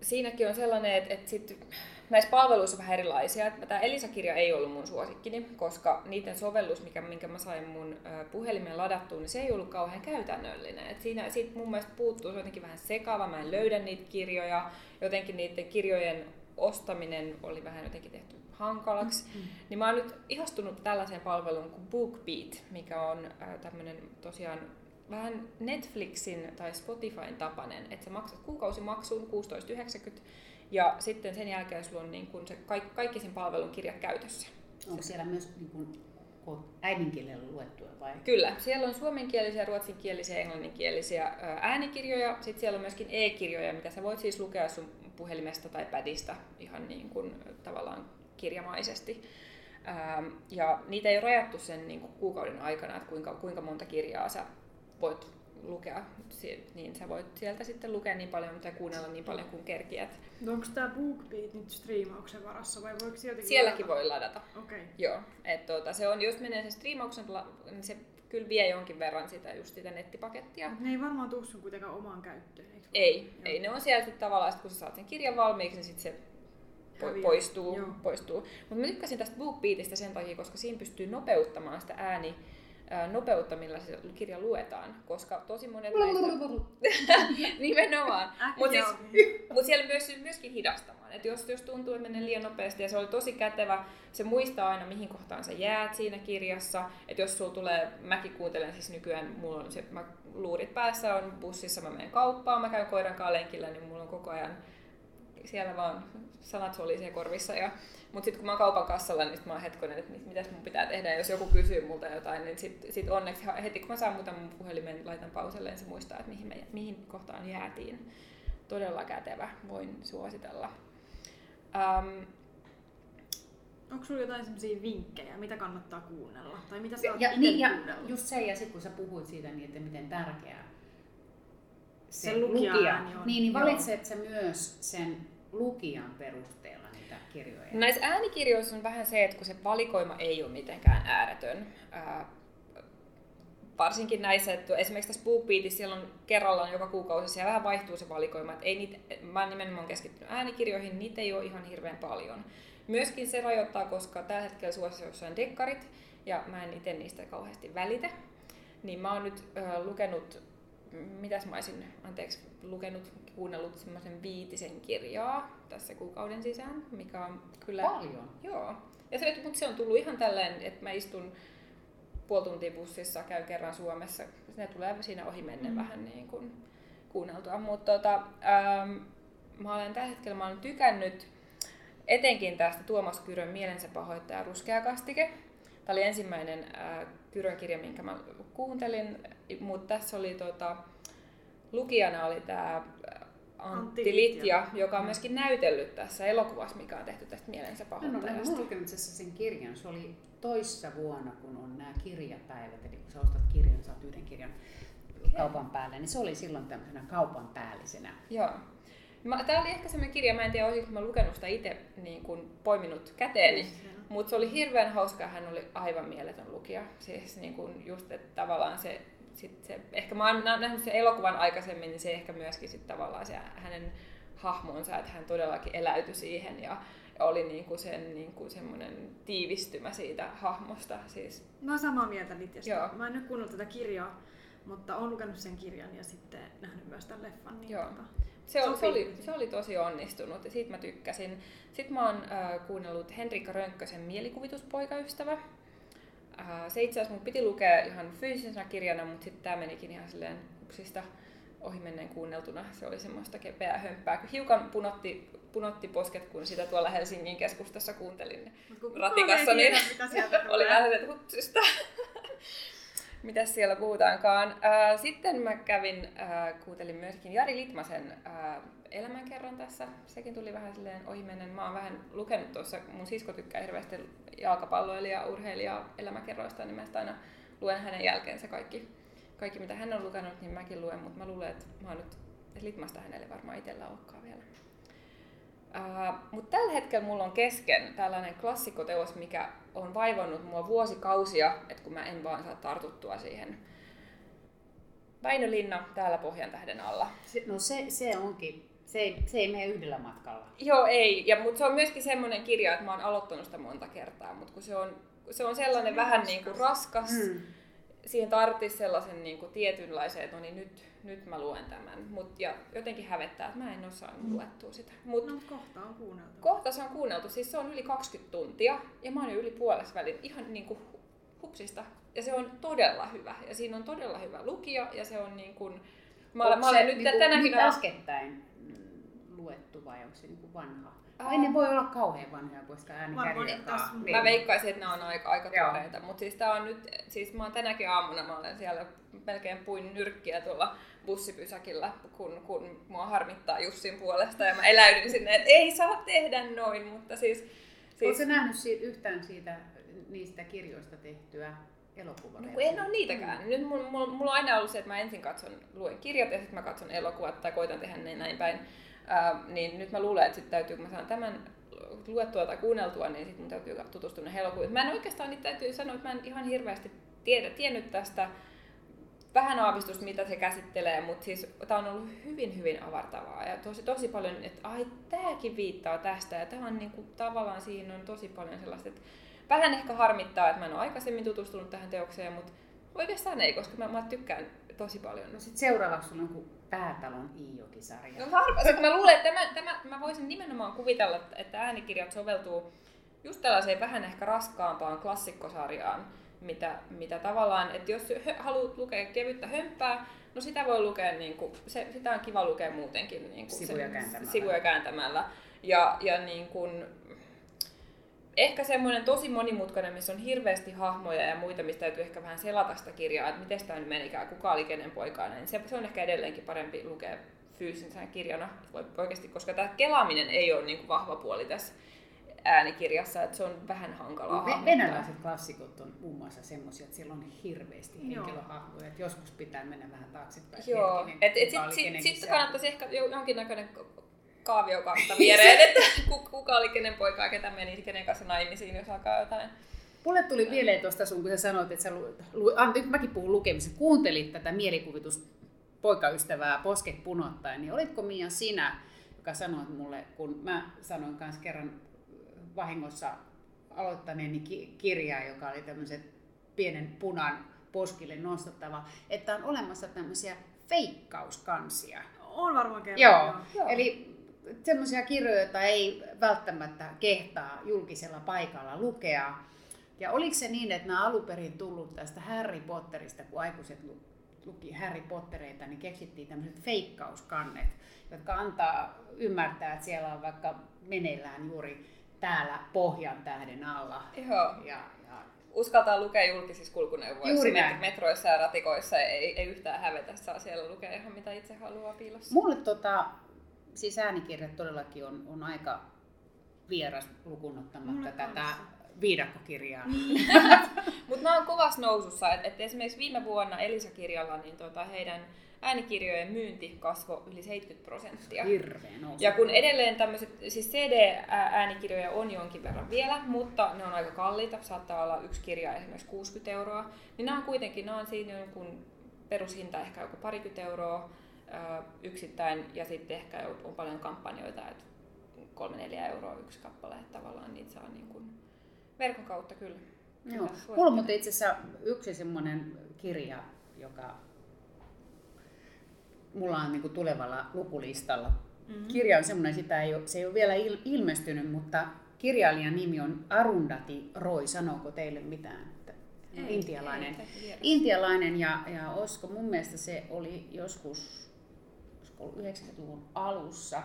siinäkin on sellainen, että, että sit näissä palveluissa on vähän erilaisia. Tämä Elisa-kirja ei ollut mun suosikkini, koska niiden sovellus, mikä, minkä mä sain mun puhelimeen ladattua, niin se ei ollut kauhean käytännöllinen. Et siinä siitä mun mielestä puuttuu, se on jotenkin vähän sekava, mä en löydä niitä kirjoja, jotenkin niiden kirjojen ostaminen oli vähän jotenkin tehty hankalaksi. Mm-hmm. Niin mä oon nyt ihastunut tällaiseen palveluun kuin BookBeat, mikä on tämmöinen tosiaan vähän Netflixin tai Spotifyn tapainen, että sä maksat kuukausimaksun 16,90 ja sitten sen jälkeen sulla on niin kun se kaikki, kaikki sen palvelun kirjat käytössä. Onko siellä myös niin kuin, äidinkielellä luettuja vai? Kyllä, siellä on suomenkielisiä, ruotsinkielisiä, englanninkielisiä äänikirjoja. Sitten siellä on myöskin e-kirjoja, mitä sä voit siis lukea sun puhelimesta tai padista ihan niin kuin tavallaan kirjamaisesti. Ja niitä ei ole rajattu sen niin kuin kuukauden aikana, että kuinka, kuinka monta kirjaa sä voit lukea, niin sä voit sieltä sitten lukea niin paljon tai kuunnella niin paljon kuin kerkiät. Onko tämä BookBeat nyt striimauksen varassa vai voiko sieltäkin Sielläkin ladata? voi ladata. Okei. Okay. Joo, että tuota, se on, jos menee sen striimauksen, niin se kyllä vie jonkin verran sitä just sitä nettipakettia. Mutta ne ei varmaan tuu sun kuitenkaan omaan käyttöön, eikö? Ei, Joo. ei ne on siellä sitten tavallaan, sit kun sä saat sen kirjan valmiiksi, niin sitten se Häviää. poistuu. Joo. poistuu. Mutta mä tykkäsin tästä BookBeatista sen takia, koska siinä pystyy nopeuttamaan sitä ääni ää, nopeutta, millä se kirja luetaan, koska tosi monet näistä... Nimenomaan. Mutta siis, mut siellä myös, myöskin hidastamaan. Et jos, jos tuntuu, että menee liian nopeasti ja se oli tosi kätevä, se muistaa aina mihin kohtaan sä jäät siinä kirjassa. Että jos sulla tulee, mäkin kuuntelen siis nykyään, mulla on se, mä luurit päässä on bussissa, mä menen kauppaan, mä käyn koiran kanssa lenkillä, niin mulla on koko ajan siellä vaan sanat solisee korvissa. Ja, mutta sitten kun mä oon kaupan kassalla, niin sit mä oon hetkonen, että mit- mitäs mun pitää tehdä. Ja jos joku kysyy multa jotain, niin sitten sit onneksi heti kun mä saan muuta mun puhelimen, laitan pauselle, niin se muistaa, että mihin, me, mihin kohtaan jäätiin. Todella kätevä, voin suositella. Um, Onko sulla jotain sellaisia vinkkejä, mitä kannattaa kuunnella? Tai mitä sä oot Ja, niin, ja just se, ja sitten kun sä puhuit siitä, niin että miten tärkeää Se lukija-ääni on. Niin, niin Joo. valitset sä myös sen lukijan perusteella niitä kirjoja? näissä äänikirjoissa on vähän se, että kun se valikoima ei ole mitenkään ääretön. Ää, varsinkin näissä, että esimerkiksi tässä BookBeatissa siellä on kerrallaan joka kuukausi, siellä vähän vaihtuu se valikoima. Että ei niitä, mä nimenomaan keskittynyt äänikirjoihin, niitä ei ole ihan hirveän paljon. Myöskin se rajoittaa, koska tällä hetkellä suosiossa on dekkarit, ja mä en itse niistä kauheasti välitä. Niin mä oon nyt ö, lukenut, mitäs mä olisin, anteeksi, lukenut, kuunnellut semmoisen viitisen kirjaa tässä kuukauden sisään, mikä on kyllä... Paljon. Joo. Ja se, mutta se on tullut ihan tälleen, että mä istun puoli tuntia bussissa, käyn kerran Suomessa. Ne tulee siinä ohi menne mm. vähän niin kuin kuunneltua. Mutta tota, ähm, mä olen tällä hetkellä mä olen tykännyt etenkin tästä Tuomas Kyrön Mielensä pahoittaja ruskea kastike. Tämä oli ensimmäinen äh, Kyrön kirja, minkä mä kuuntelin, mutta tässä oli tota, lukijana oli tämä Antti Litja, joka on myöskin näytellyt tässä elokuvassa, mikä on tehty tästä Mielensä No, no, mä pahoittajasta. oon lukenut itse asiassa sen kirjan. Se oli toissa vuonna, kun on nämä kirjapäivät. Eli kun sä ostat kirjan, saat yhden kirjan kaupan päälle. Niin se oli silloin tämmöisenä kaupan päällisenä. Joo. Mä, tää oli ehkä semmoinen kirja, mä en tiedä olisinko mä lukenut sitä itse niin kuin poiminut käteeni, mutta se oli hirveän hauska hän oli aivan mieletön lukija. Siis niin kuin just, että tavallaan se, sit se, ehkä mä oon nä- nähnyt sen elokuvan aikaisemmin, niin se ehkä myöskin sit tavallaan se hänen hahmonsa, että hän todellakin eläytyi siihen ja, ja oli niin kuin sen niin kuin semmoinen tiivistymä siitä hahmosta. Siis, Mä oon samaa mieltä Litjasta. Joo. Mä en nyt kuunnellut tätä kirjaa, mutta oon lukenut sen kirjan ja sitten nähnyt myös tämän leffan. Niin Joo. Tota, Se, on, se, oli, se oli tosi onnistunut ja siitä mä tykkäsin. Sitten mä oon äh, kuunnellut Henrikka Rönkkösen Mielikuvituspoikaystävä. Äh, se itse asiassa mun piti lukea ihan fyysisenä kirjana, mutta sitten tämä menikin ihan silleen kupsista ohimenneen kuunneltuna. Se oli semmoista kepeää hömppää. Hiukan punotti, punotti posket, kun sitä tuolla Helsingin keskustassa kuuntelin Mut kun ratikassa, niin tiedä, mitä oli vähän että. Mitäs siellä puhutaankaan. Sitten mä kävin, kuuntelin myöskin Jari Litmasen elämänkerran tässä. Sekin tuli vähän silleen ohimennen. Mä oon vähän lukenut tuossa, mun sisko tykkää hirveästi jalkapalloilija, urheilija elämäkerroista, niin mä aina luen hänen jälkeensä kaikki, kaikki mitä hän on lukenut, niin mäkin luen, mutta mä luulen, että mä oon nyt Litmasta hänelle varmaan itsellä olekaan. Uh, Mutta tällä hetkellä mulla on kesken tällainen klassikkoteos, mikä on vaivannut mua vuosikausia, että kun mä en vaan saa tartuttua siihen. Väinö Linna täällä Pohjantähden alla. Se, no se, se onkin. Se ei, se ei mene yhdellä matkalla. Joo, ei. Ja, mutta se on myöskin semmoinen kirja, että mä oon aloittanut sitä monta kertaa, mutta kun se on, se on sellainen vähän niin kuin raskas, mm. Siihen tarvitsisi sellaisen niin kuin tietynlaisen, että no niin nyt, nyt mä luen tämän. Mut, ja jotenkin hävettää, että mä en ole saanut luettua sitä. Mut, No, mutta kohta on kuunneltu. Kohta se on kuunneltu, siis se on yli 20 tuntia ja mä oon jo yli puolessa välin ihan niin kuin hupsista. Ja se on todella hyvä ja siinä on todella hyvä lukija ja se on niin kuin, mä, olen- mä olen nyt niinku tänäkin nyt äskettäin mm, luettu vai onko se niinku vanha? Ai ne voi olla kauhean vanhoja, koska ääni tässä- Niin. Mä veikkaisin, että nämä on aika, aika tuoreita, mutta siis tää on nyt, siis mä oon tänäkin aamuna, mä olen siellä melkein puin nyrkkiä tuolla bussipysäkillä, kun, kun mua harmittaa Jussin puolesta ja mä eläydyn sinne, että ei saa tehdä noin, mutta siis... Oletko siis nähnyt siitä, yhtään siitä, niistä kirjoista tehtyä elokuva. No, en ole niitäkään. Nyt mulla, mulla, mulla on aina ollut se, että mä ensin katson, luen kirjat ja sitten mä katson elokuvat tai koitan tehdä ne näin päin. Ää, niin nyt mä luulen, että sitten täytyy, kun mä saan tämän luettua tai kuunneltua, niin sitten täytyy tutustua näihin elokuviin. Mä en oikeastaan niitä täytyy sanoa, että mä en ihan hirveästi tiedä, tiennyt tästä. Vähän aavistusta, mitä se käsittelee, mutta siis tämä on ollut hyvin, hyvin avartavaa. Ja tosi, tosi paljon, että ai, tämäkin viittaa tästä. Ja tämä on niinku, tavallaan siinä on tosi paljon sellaista, että vähän ehkä harmittaa, että mä en ole aikaisemmin tutustunut tähän teokseen, mutta oikeastaan ei, koska mä, mä tykkään tosi paljon. No sit seuraavaksi sulla on joku Päätalon Iijoki-sarja. No varmasti, mä luulen, että tämä, tämä, mä voisin nimenomaan kuvitella, että äänikirjat soveltuu just tällaiseen vähän ehkä raskaampaan klassikkosarjaan, mitä, mitä tavallaan, että jos haluat lukea kevyttä hömppää, no sitä voi lukea, niin kuin, se, sitä on kiva lukea muutenkin niin kuin Sivuja se, kääntämällä. sivuja kääntämällä. Ja, ja niin kuin, ehkä semmoinen tosi monimutkainen, missä on hirveästi hahmoja ja muita, mistä täytyy ehkä vähän selata sitä kirjaa, että miten tämä nyt menikään, kuka oli kenen poikana, niin se, se on ehkä edelleenkin parempi lukea fyysisenä kirjana oikeasti, koska tämä kelaaminen ei ole niin kuin vahva puoli tässä äänikirjassa, että se on vähän hankalaa hahmottaa. venäläiset klassikot on muun muassa semmoisia, että siellä on hirveästi henkilöhahmoja, että joskus pitää mennä vähän taaksepäin. Joo, hetkinen, et, et kuka sit, sit, kannattaisi ehkä jo- jonkinnäköinen kaaviokartta viereen, että ku- kuka oli kenen poikaa, ketä meni kenen kanssa naimisiin, jos alkaa jotain. Mulle tuli mieleen tuosta sun, kun sä sanoit, että sä lu, lu, an, nyt mäkin puhun lukemisesta, kuuntelit tätä mielikuvitus poikaystävää posket punottaen, niin olitko Mia sinä, joka sanoit mulle, kun mä sanoin kanssa kerran vahingossa aloittaneeni ki- kirjaa, joka oli tämmöisen pienen punan poskille nostettava, että on olemassa tämmöisiä feikkauskansia. On varmaan kerran. Joo, Joo. eli semmoisia kirjoja, joita ei välttämättä kehtaa julkisella paikalla lukea. Ja oliko se niin, että nämä alun perin tullut tästä Harry Potterista, kun aikuiset lu- luki Harry Pottereita, niin keksittiin tämmöiset feikkauskannet, jotka antaa ymmärtää, että siellä on vaikka meneillään juuri täällä pohjan tähden alla. Joo. Ja, ja Uskaltaa lukea julkisissa kulkuneuvoissa, Juuri met- näin. metroissa ja ratikoissa, ei, ei yhtään hävetä, saa siellä lukea ihan mitä itse haluaa piilossa. Mulle tota, siis äänikirjat todellakin on, on aika vieras lukuun ottamatta Mulle tätä viidakkokirjaa. Mutta nämä on kovassa nousussa. Et, et esimerkiksi viime vuonna Elisa-kirjalla niin tota, heidän äänikirjojen myynti kasvoi yli 70 prosenttia. Hirveä nousu. Ja kun edelleen tämmöiset, siis CD-äänikirjoja on jonkin verran vielä, mutta ne on aika kalliita, saattaa olla yksi kirja esimerkiksi 60 euroa, niin nämä on kuitenkin, nämä on siinä jonkun perushinta ehkä joku parikymmentä euroa yksittäin, ja sitten ehkä on paljon kampanjoita, että 3-4 euroa yksi kappale, että tavallaan niitä saa niin kuin verkon kautta kyllä. Joo. Mulla on muuten itse asiassa yksi semmoinen kirja, joka mulla on niin tulevalla lukulistalla. Mm-hmm. Kirja on semmoinen, sitä ei ole, se ei ole vielä il, ilmestynyt, mutta kirjailijan nimi on Arundhati Roy. Sanooko teille mitään? Ei, intialainen. ei. Intialainen ja, ja olisiko mun mielestä se oli joskus 90-luvun alussa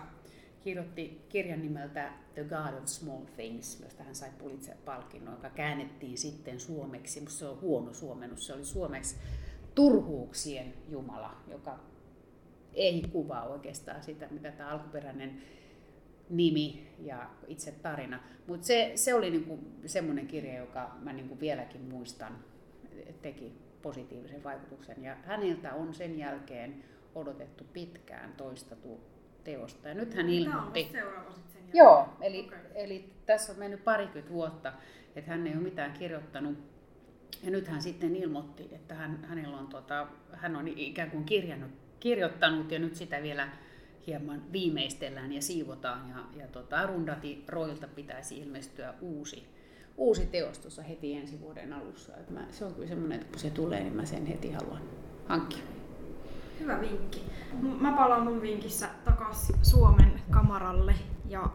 kirjoitti kirjan nimeltä The God of Small Things, josta hän sai Pulitzer-palkinnon, joka käännettiin sitten suomeksi, mutta se on huono suomennus, se oli suomeksi turhuuksien Jumala, joka ei kuvaa oikeastaan sitä, mitä tämä alkuperäinen nimi ja itse tarina. Mutta se, se oli niinku semmoinen kirja, joka mä niinku vieläkin muistan, teki positiivisen vaikutuksen. Ja häneltä on sen jälkeen odotettu pitkään toista tu- teosta. Ja nyt hän Tämä on ilmoitti. Joo, eli, Okei. eli tässä on mennyt parikymmentä vuotta, että hän ei ole mitään kirjoittanut. Ja nyt hän sitten ilmoitti, että hän, hänellä on, tota, hän on ikään kuin kirjannut, kirjoittanut ja nyt sitä vielä hieman viimeistellään ja siivotaan. Ja, ja tota, Arundhati Roilta pitäisi ilmestyä uusi, uusi teos tuossa heti ensi vuoden alussa. Et mä, se on kyllä semmoinen, että kun se tulee, niin mä sen heti haluan hankkia. Hyvä vinkki. Mä palaan mun vinkissä takaisin Suomen kamaralle ja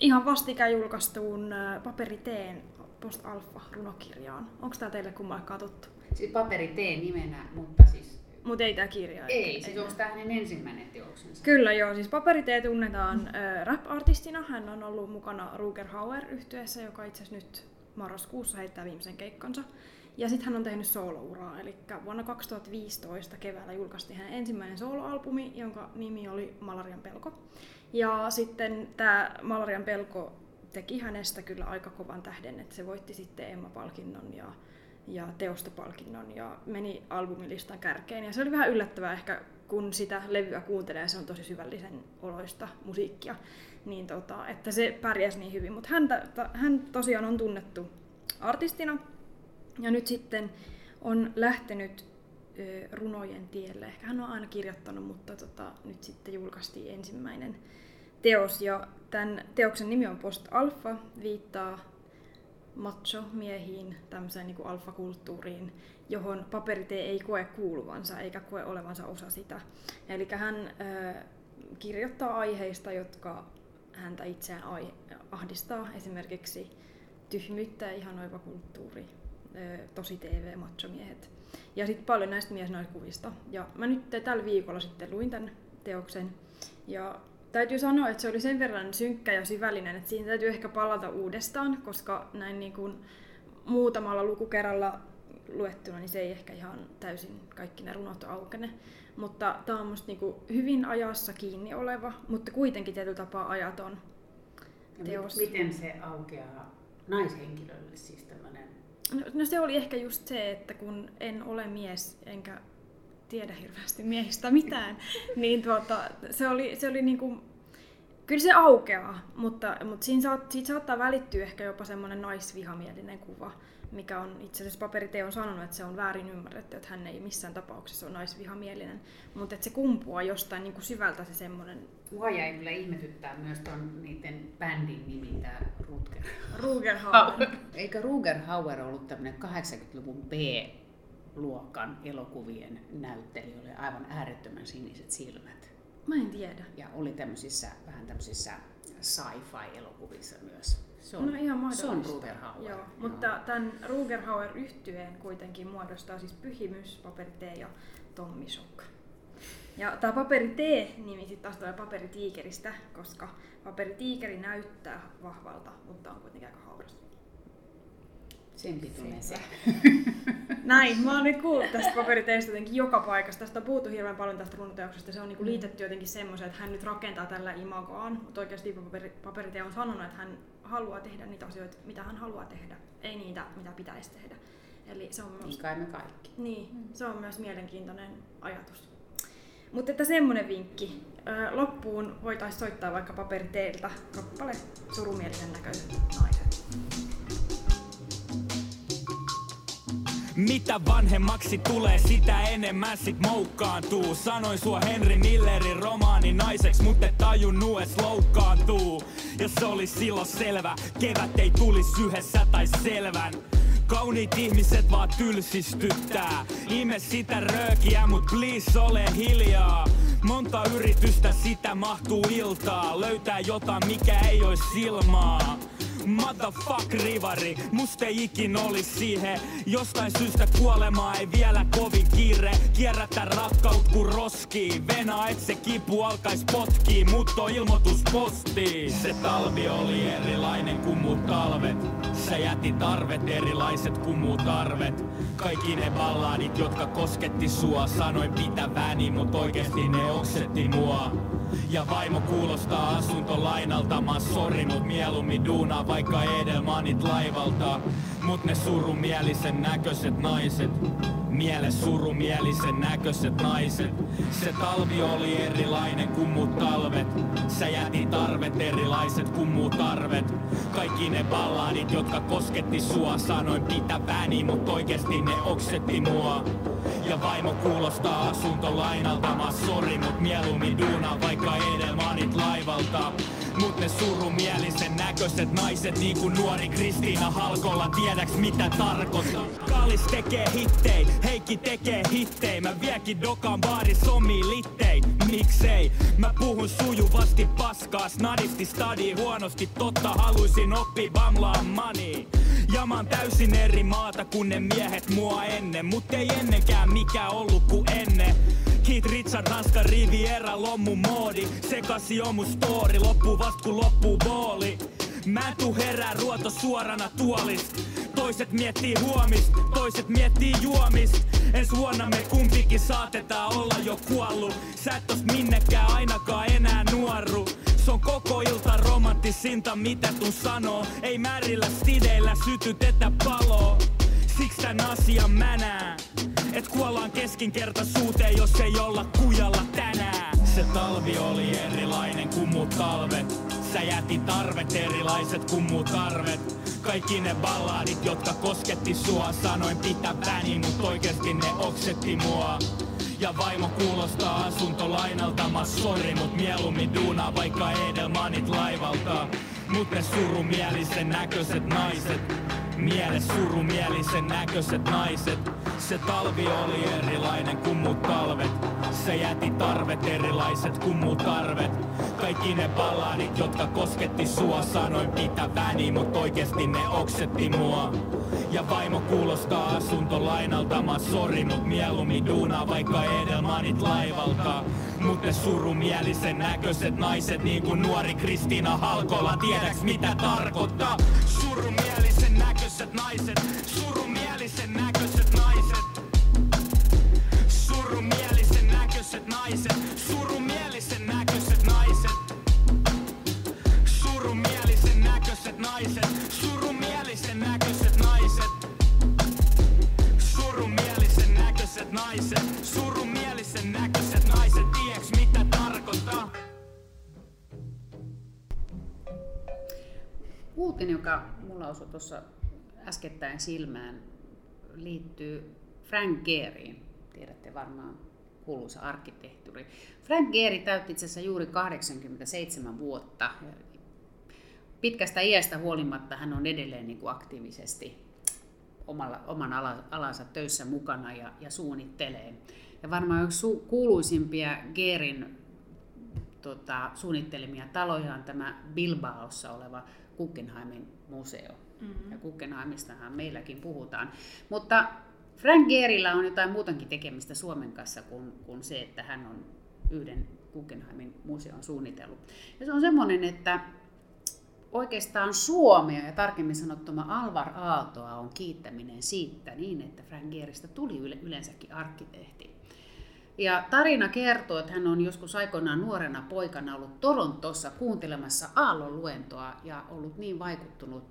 ihan vastikään julkaistuun paperiteen Post Alpha runokirjaan. Onko tää teille kummallekaan tuttu? Siis paperi T nimenä, mutta siis Mut ei tää kirja. ei, eikä- siis onko tämä hänen ensimmäinen teoksensa? Kyllä joo, siis Paperitee tunnetaan äh, rap-artistina. Hän on ollut mukana Ruger Hauer yhtyeessä, joka itse asiassa nyt marraskuussa heittää viimeisen keikkansa. Ja sitten hän on tehnyt soolouraa, eli vuonna 2015 keväällä julkaistiin hänen ensimmäinen soloalbumi, jonka nimi oli Malarian pelko. Ja sitten tämä Malarian pelko teki hänestä kyllä aika kovan tähden, että se voitti sitten Emma-palkinnon ja, ja teostopalkinnon ja meni albumilistan kärkeen. Ja se oli vähän yllättävää ehkä, kun sitä levyä kuuntelee se on tosi syvällisen oloista musiikkia, niin tota, että se pärjäsi niin hyvin. Mutta hän, hän tosiaan on tunnettu artistina ja nyt sitten on lähtenyt runojen tielle. Ehkä hän on aina kirjoittanut, mutta tota, nyt sitten julkaistiin ensimmäinen teos. Ja tämän teoksen nimi on Post Alpha, viittaa macho-miehiin, tämmöiseen niin alfakulttuuriin, johon paperitee ei koe kuuluvansa eikä koe olevansa osa sitä. Eli hän ö, kirjoittaa aiheista, jotka häntä itseään ahdistaa, esimerkiksi tyhmyyttä ja ihanoiva kulttuuri, tosi TV, machomiehet. Ja sitten paljon näistä miesnaiskuvista. Ja mä nyt tällä viikolla sitten luin tämän teoksen. Ja täytyy sanoa, että se oli sen verran synkkä ja syvällinen, että siihen täytyy ehkä palata uudestaan, koska näin niin kuin muutamalla lukukerralla luettuna, niin se ei ehkä ihan täysin kaikki ne runot aukene. Mutta tämä on musta niin kuin hyvin ajassa kiinni oleva, mutta kuitenkin tietyllä tapaa ajaton Ja teos. mit- miten se aukeaa naishenkilölle siis? No, se oli ehkä just se, että kun en ole mies enkä tiedä hirveästi miehistä mitään, niin tuota, se oli, se oli niinku, kyllä se aukeaa, mutta, mutta siinä saat, siitä saattaa välittyä ehkä jopa semmoinen naisvihamielinen kuva, mikä on itse asiassa paperitee on sanonut, että se on väärin ymmärretty, että hän ei missään tapauksessa ole naisvihamielinen, mutta että se kumpuaa jostain niin kuin syvältä se semmoinen Mua jäi kyllä ihmetyttää myös ton niiden bändin nimi, tää Rutger. Rugerhauer. Eikö Ruger Hauer ollut tämmöinen 80-luvun B-luokan elokuvien näyttelijä, oli aivan äärettömän siniset silmät. Mä en tiedä. Ja oli tämmöisissä, vähän tämmöisissä sci-fi-elokuvissa myös. Se on, No ihan se on mahdollista. Ruger Hauer. Joo, mutta tämän Rugerhauer yhtyeen kuitenkin muodostaa siis Pyhimys, Paperi T ja Tommi Shock. Ja tämä Paperi T-nimi sitten taas tulee paperitiikeristä, koska paperitiikeri näyttää vahvalta, mutta on kuitenkin aika hauras. Sen pituinen se. Näin, mä oon nyt kuullut tästä paperiteistä jotenkin joka paikassa. Tästä on puhuttu hirveän paljon tästä runoteoksesta. Se on niinku liitetty jotenkin semmoiseen, että hän nyt rakentaa tällä imagoaan. Mutta oikeasti paperi, paperite on sanonut, että hän haluaa tehdä niitä asioita, mitä hän haluaa tehdä. Ei niitä, mitä pitäisi tehdä. Eli se on myös Niin kai me kaikki. Niin, se on myös mielenkiintoinen ajatus. Mutta että semmonen vinkki. Loppuun voitaisiin soittaa vaikka paperiteeltä kappale surumielisen näköiset naiset. Mitä vanhemmaksi tulee, sitä enemmän sit moukkaantuu. Sanoin sua Henry Millerin romaani naiseksi, mutta et tajunnut edes loukkaantuu. Ja se oli silloin selvä, kevät ei tulis yhdessä tai selvän. Kauniit ihmiset vaan tylsistyttää. Ime sitä röökiä, mut please ole hiljaa. Monta yritystä sitä mahtuu iltaa. Löytää jotain, mikä ei ois silmaa. Motherfuck rivari, musta ei ikin olis siihen Jostain syystä kuolemaa ei vielä kovin kiire Kierrätä rakkaut ku roskii Venaa et se kipu alkais potkii Mut on ilmoitus postiin Se talvi oli erilainen kuin muut talvet Sä jätit arvet erilaiset kuin muut arvet Kaikki ne balladit, jotka kosketti sua Sanoin pitäväni, mut oikeesti ne oksetti mua ja vaimo kuulostaa asuntolainalta, mä sori, mut mieluummin duunaa vaikka Edelmanit laivalta. Mut ne surumielisen näköiset naiset, miele surumielisen näköiset naiset. Se talvi oli erilainen kuin muut talvet. Sä jätit arvet erilaiset kuin muut arvet. Kaikki ne balladit, jotka kosketti sua, sanoin pitäväni, mut oikeesti ne oksetti mua. Ja vaimo kuulostaa asuntolainalta, mä sori, mut mieluummin duunaa vaikka Edelmanit laivalta. Mut ne surumielisen näköiset naiset niinku nuori Kristiina Halkolla Tiedäks mitä tarkoitan? Kallis tekee hittei, Heikki tekee hittei. Mä viekin dokan baaris omii littei Miksei? Mä puhun sujuvasti paskaa. Snadisti stadi huonosti totta. Haluisin oppia bamlaa money ja mä oon täysin eri maata kuin ne miehet mua ennen. Mut ei ennenkään mikä ollut kuin ennen Keith Richard, Ranska, Riviera, lommu moodi. Sekasi on mun story, loppuu vast kun loppuu booli. Mä en tuu herää ruoto suorana tuolist Toiset miettii huomist, toiset miettii juomist Ensi vuonna me kumpikin saatetaan olla jo kuollu Sä et tos minnekään ainakaan enää nuoru. Se on koko ilta romanttisinta, mitä tun sanoo. Ei märillä stideillä sytytetä paloa. Siksi tän asian mä näen. Et kuollaan keskinkertaisuuteen, jos ei olla kujalla tänään. Se talvi oli erilainen kuin muut talvet. Sä jätit tarvet erilaiset kuin muut tarvet. Kaikki ne balladit, jotka kosketti sua Sanoin pitää väni, mut oikeesti ne oksetti mua ja vaimo kuulostaa asuntolainalta, mä sori, mut mieluummin duunaa vaikka Edelmanit laivalta. Mut ne surumielisen näköiset naiset, miele surumielisen näköiset naiset. Se talvi oli erilainen kuin muut talvet. Se jäti tarvet erilaiset kuin muut tarvet. Kaikki ne balladit, jotka kosketti sua, sanoin pitää väni, mut oikeesti ne oksetti mua. Ja vaimo kuulostaa asuntolainalta, mä sori, mut mieluummin duunaa vaikka Edelmanit laivalta. Mut ne surumielisen näköiset naiset, niin kuin nuori Kristiina Halkola, tiedäks mitä tarkoittaa? Surumielisen näköiset naiset, näköiset naiset, surumielisen näköiset naiset, tiedäks mitä tarkoittaa? Uutinen, joka mulla osui tuossa äskettäin silmään, liittyy Frank Gehriin. Tiedätte varmaan kuuluisa arkkitehtuuri. Frank Gehry täytti itse asiassa juuri 87 vuotta. Pitkästä iästä huolimatta hän on edelleen niin kuin aktiivisesti omalla, oman ala, alansa töissä mukana ja, ja suunnittelee. Ja varmaan yksi su, kuuluisimpia Geerin tota, suunnittelemia taloja on tämä Bilbaossa oleva Guggenheimin museo. Mm-hmm. Ja Guggenheimistahan meilläkin puhutaan. Mutta Frank Geerillä on jotain muutakin tekemistä Suomen kanssa kuin, kuin se, että hän on yhden Guggenheimin museon suunnitellut. Ja se on semmoinen, että oikeastaan Suomea ja tarkemmin sanottuna Alvar Aaltoa on kiittäminen siitä niin, että Frank Geeristä tuli yle- yleensäkin arkkitehti. Ja tarina kertoo, että hän on joskus aikoinaan nuorena poikana ollut Torontossa kuuntelemassa Aallon luentoa ja ollut niin vaikuttunut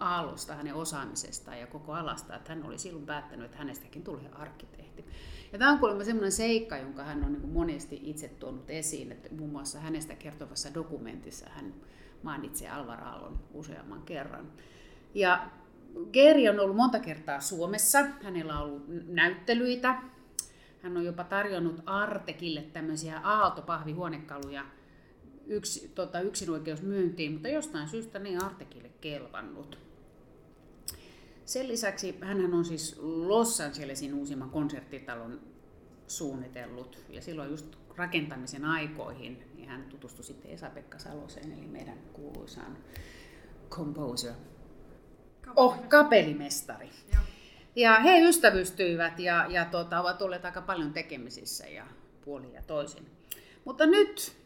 Aallosta, hänen osaamisestaan ja koko alasta, että hän oli silloin päättänyt, että hänestäkin tulee arkkitehti. Ja tämä on kuulemma sellainen seikka, jonka hän on niin monesti itse tuonut esiin, että muun muassa hänestä kertovassa dokumentissa hän mainitsee Alvar Aallon useamman kerran. Ja Geeri on ollut monta kertaa Suomessa, hänellä on ollut näyttelyitä, hän on jopa tarjonnut Artekille tämmöisiä aaltopahvihuonekaluja yksi, tota, yksinoikeusmyyntiin, mutta jostain syystä ne ei Artekille kelvannut. Sen lisäksi hän on siis Los Angelesin uusimman konserttitalon suunnitellut ja silloin just rakentamisen aikoihin niin hän tutustui sitten Esa-Pekka Saloseen eli meidän kuuluisaan composer, oh, kapellimestari. Ja he ystävystyivät ja, ja tota, ovat olleet aika paljon tekemisissä ja puolin ja toisin. Mutta nyt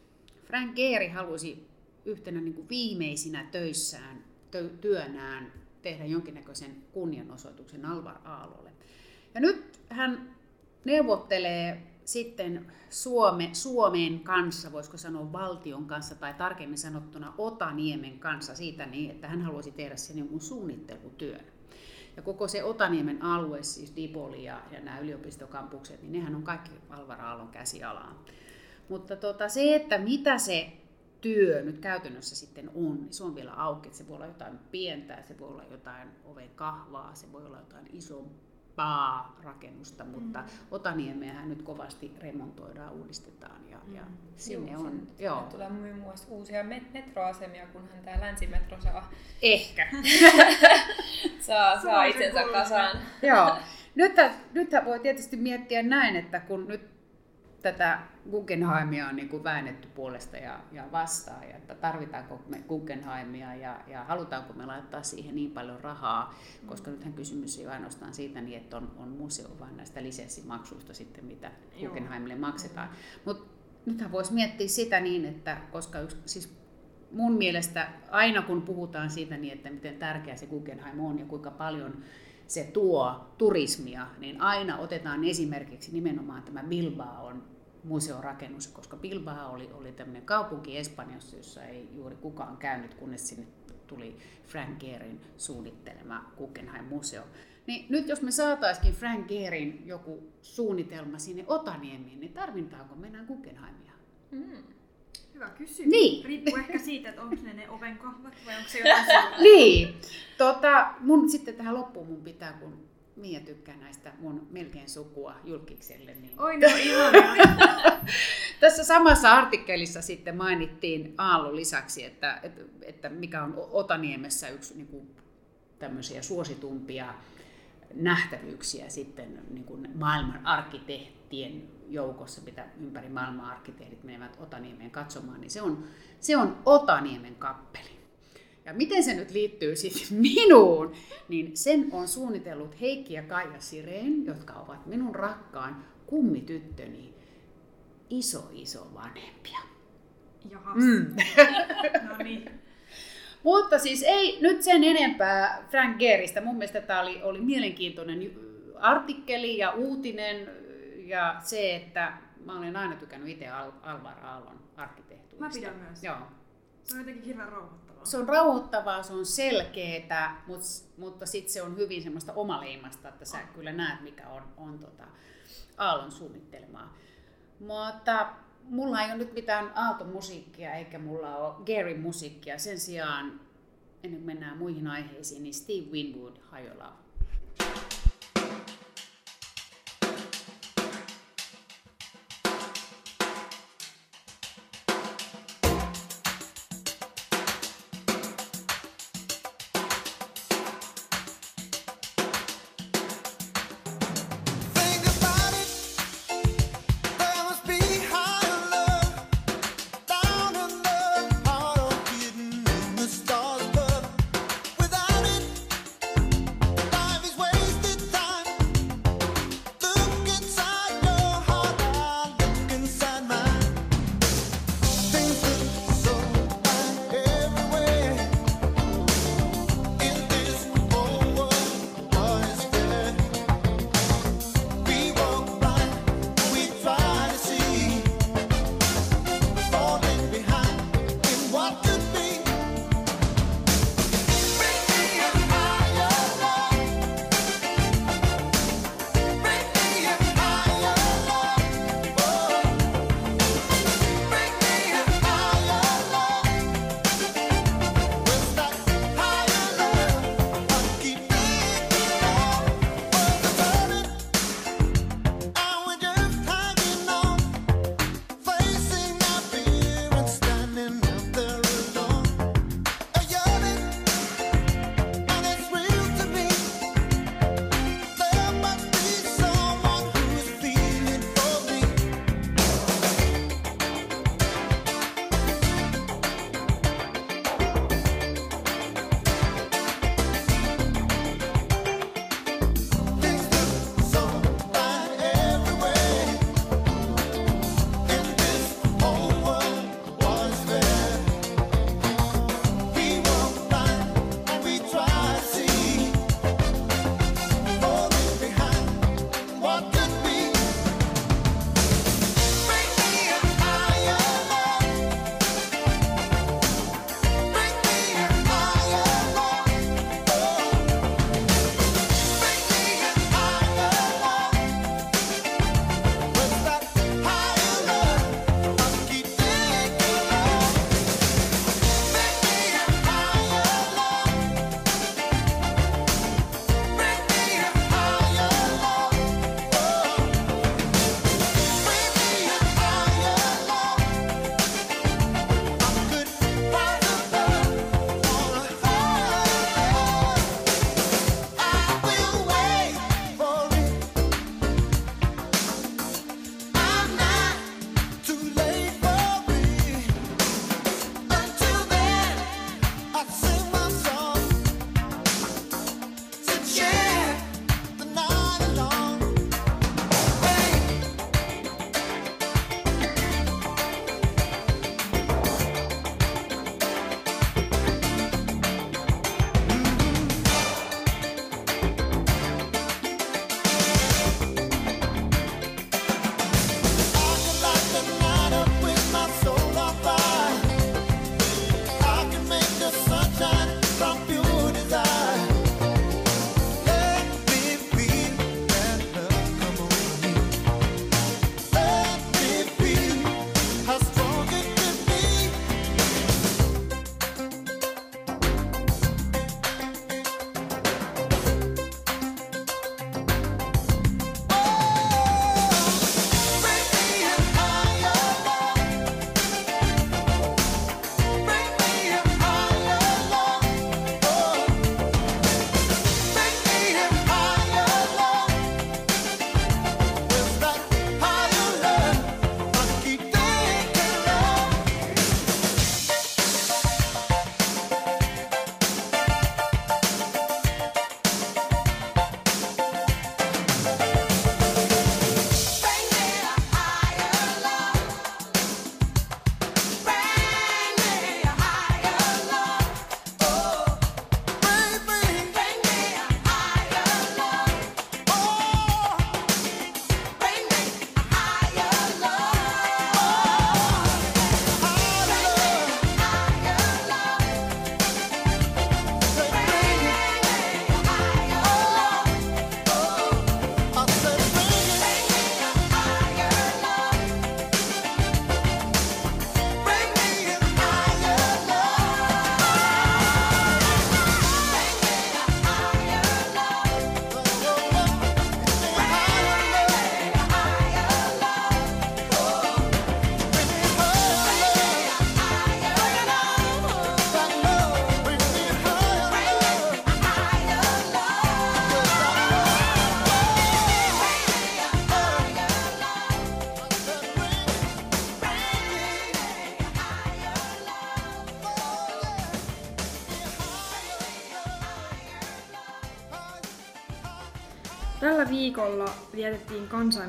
Frank Geeri halusi yhtenä niin kuin viimeisinä töissään, tö, työnään tehdä jonkinnäköisen kunnianosoituksen Alvar Aalolle. Ja nyt hän neuvottelee sitten Suome, Suomen kanssa, voisiko sanoa valtion kanssa, tai tarkemmin sanottuna Otaniemen kanssa siitä niin, että hän haluaisi tehdä sen jonkun suunnittelutyön. Ja koko se Otaniemen alue, siis Dipoli ja, ja nämä yliopistokampukset, niin nehän on kaikki Alvar Aallon käsialaa. Mutta tota, se, että mitä se työ nyt käytännössä sitten on, niin se on vielä auki. Se voi olla jotain pientä, se voi olla jotain oven kahvaa, se voi olla jotain isompaa rakennusta, mutta mm. Otaniemeähän nyt kovasti remontoidaan, uudistetaan ja, ja sinne Juu, on. sinne Joo. Tulee muun muassa uusia met- metroasemia, kunhan tämä länsimetro saa, Ehkä. saa, saa itsensä kasaan. Joo. Nyt, nyt voi tietysti miettiä näin, että kun nyt tätä Guggenheimia on niin kuin väännetty puolesta ja, ja vastaan, ja että tarvitaanko me Guggenheimia ja, ja halutaanko me laittaa siihen niin paljon rahaa, koska nythän kysymys ei ole ainoastaan siitä, niin, että on, on museo, vaan näistä lisenssimaksuista sitten, mitä Guggenheimille maksetaan. Mutta nythän voisi miettiä sitä niin, että koska yksi, siis mun mielestä aina kun puhutaan siitä niin, että miten tärkeä se Guggenheim on ja kuinka paljon se tuo turismia, niin aina otetaan esimerkiksi nimenomaan tämä Bilbaon museorakennus, koska Bilbao oli, oli tämmöinen kaupunki Espanjassa, jossa ei juuri kukaan käynyt, kunnes sinne tuli Frank Gehrin suunnittelema Guggenheim-museo. Niin nyt jos me saataisiin Frank Gerin joku suunnitelma sinne Otaniemiin, niin tarvitaanko mennä Guggenheimia? Mm. Hyvä kysymys. Niin. Riippuu ehkä siitä, että onko ne ne ovenkahvat vai onko se jotain. Niin. Tota, mun sitten tähän loppuun mun pitää, kun Mia tykkää näistä mun melkein sukua julkikselle, niin Oi, ihania. Tässä samassa artikkelissa sitten mainittiin Aallon lisäksi, että, että, että mikä on Otaniemessä yksi niin kuin, tämmöisiä suositumpia nähtävyyksiä sitten niin kuin maailman arkkitehtien joukossa, mitä ympäri maailmaa arkkitehdit menevät Otaniemeen katsomaan, niin se on, se on Otaniemen kappeli. Ja miten se nyt liittyy sitten minuun, niin sen on suunnitellut Heikki ja Kaija Sireen, jotka ovat minun rakkaan kummityttöni iso iso vanhempia. Jahas. Mm. No niin. Mutta siis ei nyt sen enempää Frank Geristä. Mun mielestä tämä oli, oli mielenkiintoinen artikkeli ja uutinen ja se, että mä olen aina tykännyt itse Al- Alvar Aallon arkkitehtuurista. Mä pidän myös. Joo. Se on jotenkin hirveän rauhoittavaa. Se on rauhoittavaa, se on selkeetä, mutta, mutta sitten se on hyvin semmoista omaleimasta, että sä kyllä näet, mikä on, on tota Aallon suunnittelemaa. Mutta mulla ei ole nyt mitään Aalto-musiikkia eikä mulla ole Gary-musiikkia. Sen sijaan, ennen kuin mennään muihin aiheisiin, niin Steve Winwood, Hajola. Think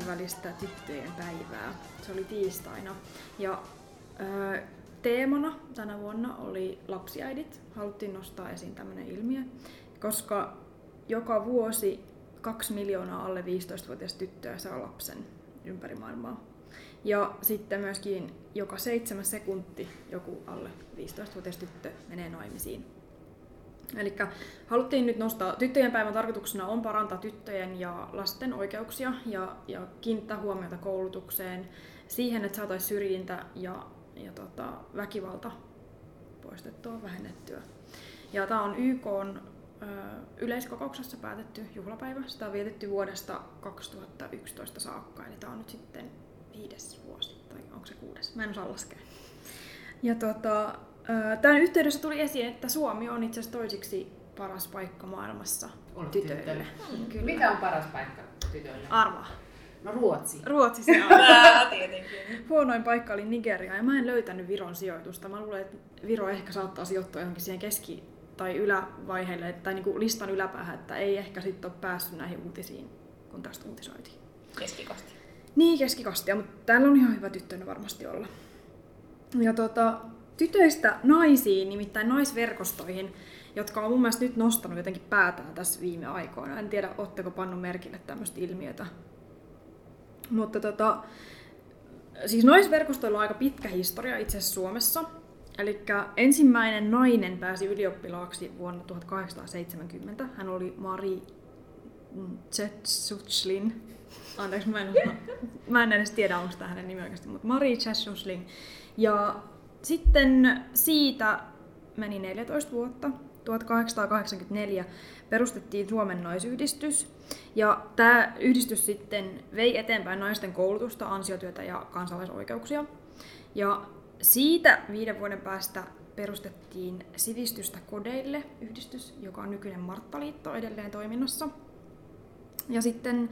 kansainvälistä tyttöjen päivää. Se oli tiistaina. Ja teemana tänä vuonna oli lapsiäidit. Haluttiin nostaa esiin tämmöinen ilmiö, koska joka vuosi kaksi miljoonaa alle 15-vuotias tyttöä saa lapsen ympäri maailmaa. Ja sitten myöskin joka seitsemäs sekunti joku alle 15-vuotias tyttö menee naimisiin. Eli haluttiin nyt nostaa, tyttöjen päivän tarkoituksena on parantaa tyttöjen ja lasten oikeuksia ja, ja kiinnittää huomiota koulutukseen, siihen, että saataisiin syrjintä ja, ja tota, väkivalta poistettua, vähennettyä. Ja tämä on YK on, yleiskokouksessa päätetty juhlapäivä. Sitä on vietetty vuodesta 2011 saakka, eli tämä on nyt sitten viides vuosi, tai onko se kuudes? Mä en osaa laskea. Ja tota, tämän yhteydessä tuli esiin, että Suomi on itse asiassa toisiksi paras paikka maailmassa Olla tytöille. tytölle. Kyllä. Mikä on paras paikka tytöille? Arvaa. No Ruotsi. Ruotsi se on. Tietenkin. Huonoin paikka oli Nigeria ja mä en löytänyt Viron sijoitusta. Mä luulen, että Viro ehkä saattaa sijoittua johonkin siihen keski- tai ylävaiheelle tai niinku listan yläpäähän, että ei ehkä sitten ole päässyt näihin uutisiin, kun tästä uutisoitiin. Keskikosti. Niin, keskikastia, mutta täällä on ihan hyvä tyttöinen varmasti olla. Ja tota, tytöistä naisiin, nimittäin naisverkostoihin, jotka on mun mielestä nyt nostanut jotenkin päätään tässä viime aikoina. En tiedä, ootteko pannut merkille tämmöistä ilmiötä. Mutta tota, siis naisverkostoilla on aika pitkä historia itse asiassa Suomessa. Eli ensimmäinen nainen pääsi ylioppilaaksi vuonna 1870. Hän oli Mari Chetsuchlin. Anteeksi, mä en, mä en edes tiedä, onko tämä hänen nimi oikeasti, mutta Mari Chetsuchlin. Ja sitten siitä meni 14 vuotta. 1884 perustettiin Suomen naisyhdistys. Ja tämä yhdistys sitten vei eteenpäin naisten koulutusta, ansiotyötä ja kansalaisoikeuksia. Ja siitä viiden vuoden päästä perustettiin Sivistystä kodeille yhdistys, joka on nykyinen Marttaliitto edelleen toiminnassa. Ja sitten,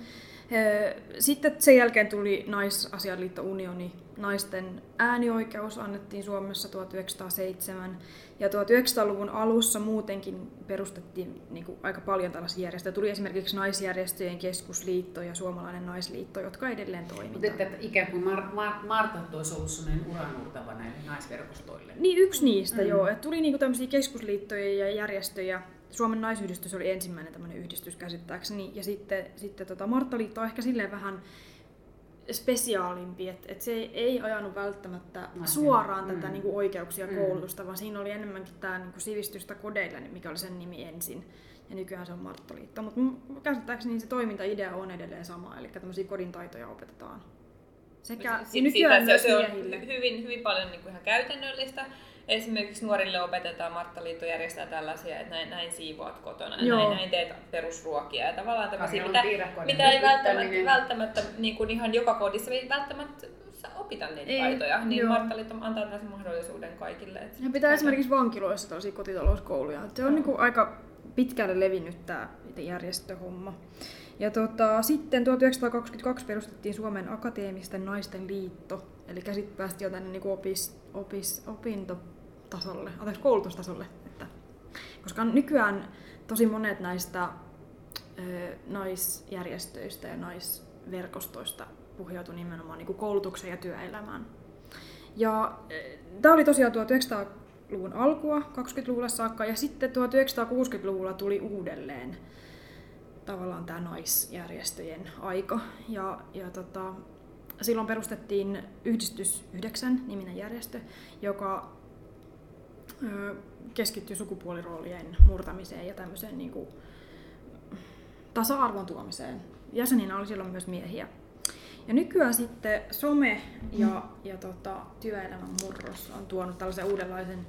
eh, sitten sen jälkeen tuli Naisasianliitto Unioni. Naisten äänioikeus annettiin Suomessa 1907. Ja 1900-luvun alussa muutenkin perustettiin niin kuin, aika paljon tällaisia järjestöjä. Tuli esimerkiksi Naisjärjestöjen keskusliitto ja Suomalainen naisliitto, jotka edelleen Mutta toimivat. että, että ikään kuin Mar- Mar- Marta olisi ollut sellainen uranuurtava näille naisverkostoille. Niin yksi niistä, Mm. mm. joo. Et tuli niinku tämmöisiä keskusliittoja ja järjestöjä. Suomen naisyhdistys oli ensimmäinen tämmöinen yhdistys käsittääkseni. Ja sitten, sitten tota Marttaliitto on ehkä silleen vähän spesiaalimpi, että et se ei ajanut välttämättä Naisten- suoraan mm. tätä niinku oikeuksia Mm. koulutusta, vaan siinä oli enemmänkin tämä niinku sivistystä kodeilla, mikä oli sen nimi ensin. Ja nykyään se on Marttaliitto. Mutta käsittääkseni se toimintaidea on edelleen sama, eli tämmöisiä kodin taitoja opetetaan. Sekä Si- nykyään siitä myös se, se on miehille. hyvin, hyvin paljon niin kuin ihan käytännöllistä. Esimerkiksi nuorille opetetaan, Marttaliitto järjestää tällaisia, että näin, näin siivoat kotona, ja Joo. näin, näin teet perusruokia ja tavallaan tämmöisiä, mitä, mitä ei välttämättä, välttämättä niin kuin ihan joka kodissa ei välttämättä saa opita niitä Ei, taitoja, niin joo. Marttaliitto antaa tällaisen mahdollisuuden kaikille. Että Ja pitää esimerkiksi vankiloissa tällaisia kotitalouskouluja. Et Se on niinku aika pitkälle levinnyt tämä järjestöhomma. Ja tota, sitten 1922 perustettiin Suomen Akateemisten naisten liitto. Eli sitten päästiin jo tänne niinku opis, opis, opintotasolle, anteeksi koulutustasolle. Että, koska nykyään tosi monet näistä ö, naisjärjestöistä ja naisverkostoista pohjautuu nimenomaan niinku koulutukseen ja työelämään. Ja tämä oli tosiaan 1900-luvun alkua, 20-luvulle saakka, ja sitten 1960-luvulla tuli uudelleen tavallaan tämä naisjärjestöjen aika. Ja, ja tota, silloin perustettiin Yhdistys 9 niminen järjestö, joka ö, keskittyy sukupuoliroolien murtamiseen ja tämmöiseen niin kuin, tasa-arvon tuomiseen. Jäseninä oli silloin myös miehiä. Ja nykyään sitten some ja, ja tota, työelämän murros on tuonut tällaisen uudenlaisen,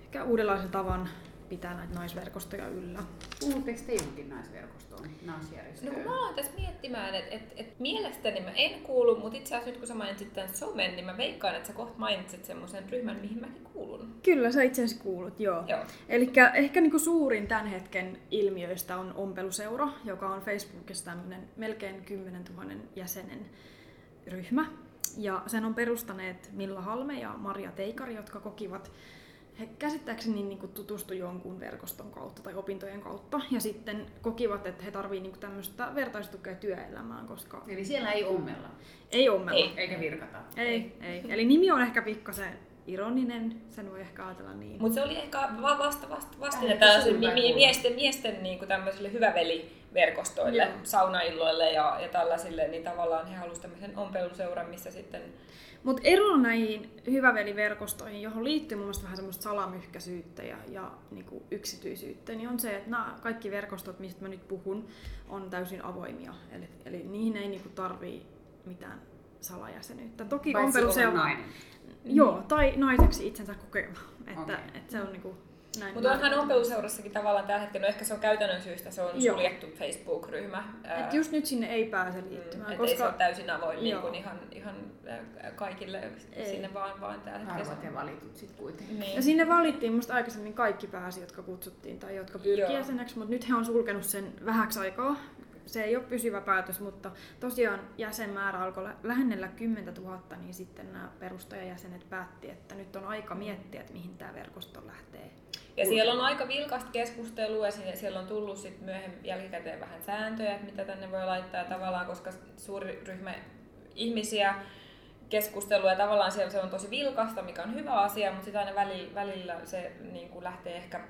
ehkä uudenlaisen tavan pitää näitä naisverkostoja yllä. Kuulutteko te johonkin naisverkostoon, No naisjärjestöön? kun mä oon tässä miettimään, että et, et mielestäni mä en kuulu, mutta itse asiassa nyt kun sä mainitsit tämän somen, niin mä veikkaan, että sä kohta mainitsit semmoisen ryhmän, mihin mäkin kuulun. Kyllä, sä itse asiassa kuulut, joo. Joo. Eli ehkä niinku suurin tämän hetken ilmiöistä on Ompeluseura, joka on Facebookissa tämmöinen melkein 10 000 jäsenen ryhmä. Ja sen on perustaneet Milla Halme ja Maria Teikari, jotka kokivat he käsittääkseni niin kuin tutustu jonkun verkoston kautta tai opintojen kautta ja sitten kokivat, että he tarvitsevat niin tämmöistä vertaistukea työelämään, koska Eli siellä ei ommella, ei ommella. Ei. eikä virkata. Ei, ei. Eli nimi on ehkä pikkasen ironinen, sen voi ehkä ajatella niin. Mutta se oli ehkä va- vasta, vasta, Äh, mi- mi- kuulla. miesten, miesten niin kuin tämmöisille hyväveliverkostoille, Joo. saunailloille ja, ja tällaisille, niin tavallaan he halusivat tämmöisen ompeluseuran, missä sitten Mutta ero näihin hyväveliverkostoihin, johon liittyy mun mielestä vähän semmoista salamyhkäisyyttä ja, ja niinku yksityisyyttä, niin on se, että nämä kaikki verkostot, mistä mä nyt puhun, on täysin avoimia. Eli, eli niihin ei niinku tarvii mitään salajäsenyyttä. Toki Paitsi olla ompeluseura- nainen. Joo, tai naiseksi itsensä kokeva. Että, Okei. että se on niinku näin. Mutta onhan ompeluseurassakin tavallaan tällä hetkellä, no ehkä se on käytännön syystä, se on Joo. suljettu Facebook-ryhmä. Et just nyt sinne ei pääse mm, liittymään, et ei se koska ole täysin avoin niin kuin ihan, ihan kaikille Ei. sinne vaan, vaan tällä hetkellä. on- ja valitut sit kuitenkin. Niin. Ja sinne valittiin musta aikaisemmin kaikki pääsi, jotka kutsuttiin tai jotka pyrki Joo. jäseneksi, mutta nyt he on sulkenut sen vähäksi aikaa. Se ei ole pysyvä päätös, mutta tosiaan jäsenmäärä alkoi lä- lähennellä 10 000, niin sitten nämä perustajajäsenet päätti, että nyt on aika miettiä, että mihin tämä verkosto lähtee. Ja siellä on aika vilkasta keskustelua ja siellä on tullut sit myöhemmin jälkikäteen vähän sääntöjä, että mitä tänne voi laittaa tavallaan, koska suuri ryhmä ihmisiä keskustelua ja tavallaan siellä se on tosi vilkasta, mikä on hyvä asia, mutta sitten aina välillä, välillä se niin kuin lähtee ehkä...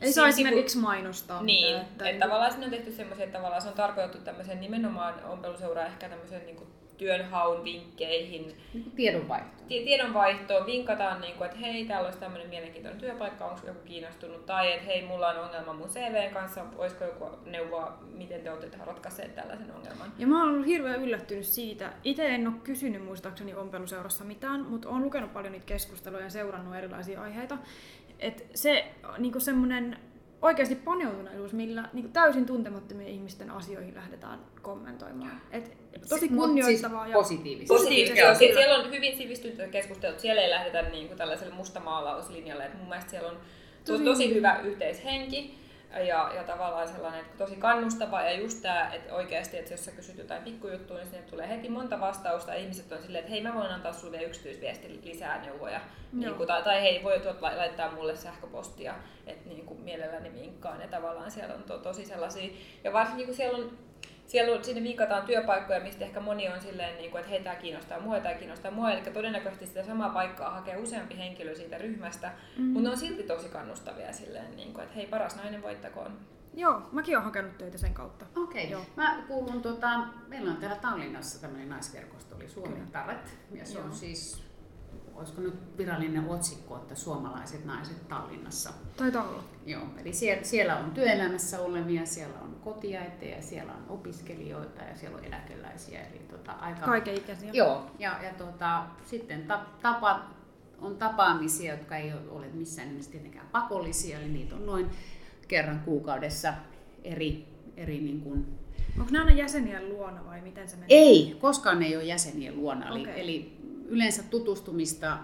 Ei saa esimerkiksi mainostaa. Niin, mitään, että, että tavallaan sinne on tehty semmoisia, että tavallaan se on tarkoitettu tämmöisen nimenomaan ompeluseuraa ehkä tämmöisen niin kuin työnhaun vinkkeihin, Niin Tiedonvaihto. tie- tiedonvaihtoon, vinkataan, niin kuin, että hei, täällä olisi tämmöinen mielenkiintoinen työpaikka, onko joku kiinnostunut, tai että hei, mulla on ongelma mun CVn kanssa, olisiko joku neuvoa, miten te olette ratkaisseet tällaisen ongelman. Ja mä oon ollut hirveän yllättynyt siitä. Itse en ole kysynyt muistaakseni ompeluseurassa mitään, mutta oon lukenut paljon niitä keskusteluja ja seurannut erilaisia aiheita. Et se niinku semmoinen oikeasti paneutuneisuus, millä niinku täysin tuntemattomien ihmisten asioihin lähdetään kommentoimaan. Et tosi kunnioittavaa. Siis ja positiivisesti. Positiivisesti, Joo, joo. Sie- kyllä. Siellä on hyvin sivistynyt keskustelut, siellä ei lähdetä niin kuin tällaiselle mustamaalauslinjalle. Et mun mielestä siellä on to, Tosi tosi hyvä yhteishenki ja, ja tavallaan sellainen että tosi kannustava ja just tämä, että oikeasti, että jos sä kysyt jotain pikkujuttua, niin sinne tulee heti monta vastausta. Ja ihmiset on silleen, että hei mä voin antaa sulle yksityisviesti lisää neuvoja. Niin kuin, tai, tai hei voi tuot la- laittaa mulle sähköpostia, että niin kuin mielelläni vinkkaan. Ja tavallaan siellä on to, tosi sellaisia, ja varsinkin kun siellä on siellä on, sinne viikataan työpaikkoja, mistä ehkä moni on silleen, niin kuin, että hei, tämä kiinnostaa mua, tämä kiinnostaa mua. Eli todennäköisesti sitä samaa paikkaa hakee useampi henkilö siitä ryhmästä, mm. mutta ne on silti tosi kannustavia silleen, niin kuin, että hei, paras nainen voittakoon. Joo, mäkin oon hakenut töitä sen kautta. Okei. Okay. Joo. Mä kuulun, tota, meillä on täällä Tallinnassa tämmöinen naisverkosto, eli Suomen Taret. Ja se on Joo. siis, olisiko nyt virallinen otsikko, että suomalaiset naiset Tallinnassa. Taitaa olla. Joo, eli siellä, siellä on työelämässä olevia, siellä on kotiäitejä, siellä on opiskelijoita ja siellä on eläkeläisiä. Eli tota, aika... Kaikenikäisiä. Joo, ja, ja tota, sitten ta, tapa, on tapaamisia, jotka ei ole missään nimessä tietenkään pakollisia, eli niitä on noin kerran kuukaudessa eri, eri niin kuin, Onko nämä aina jäsenien luona vai miten se menee? ei, koskaan ei ole jäsenien luona, eli, Okei. eli yleensä tutustumista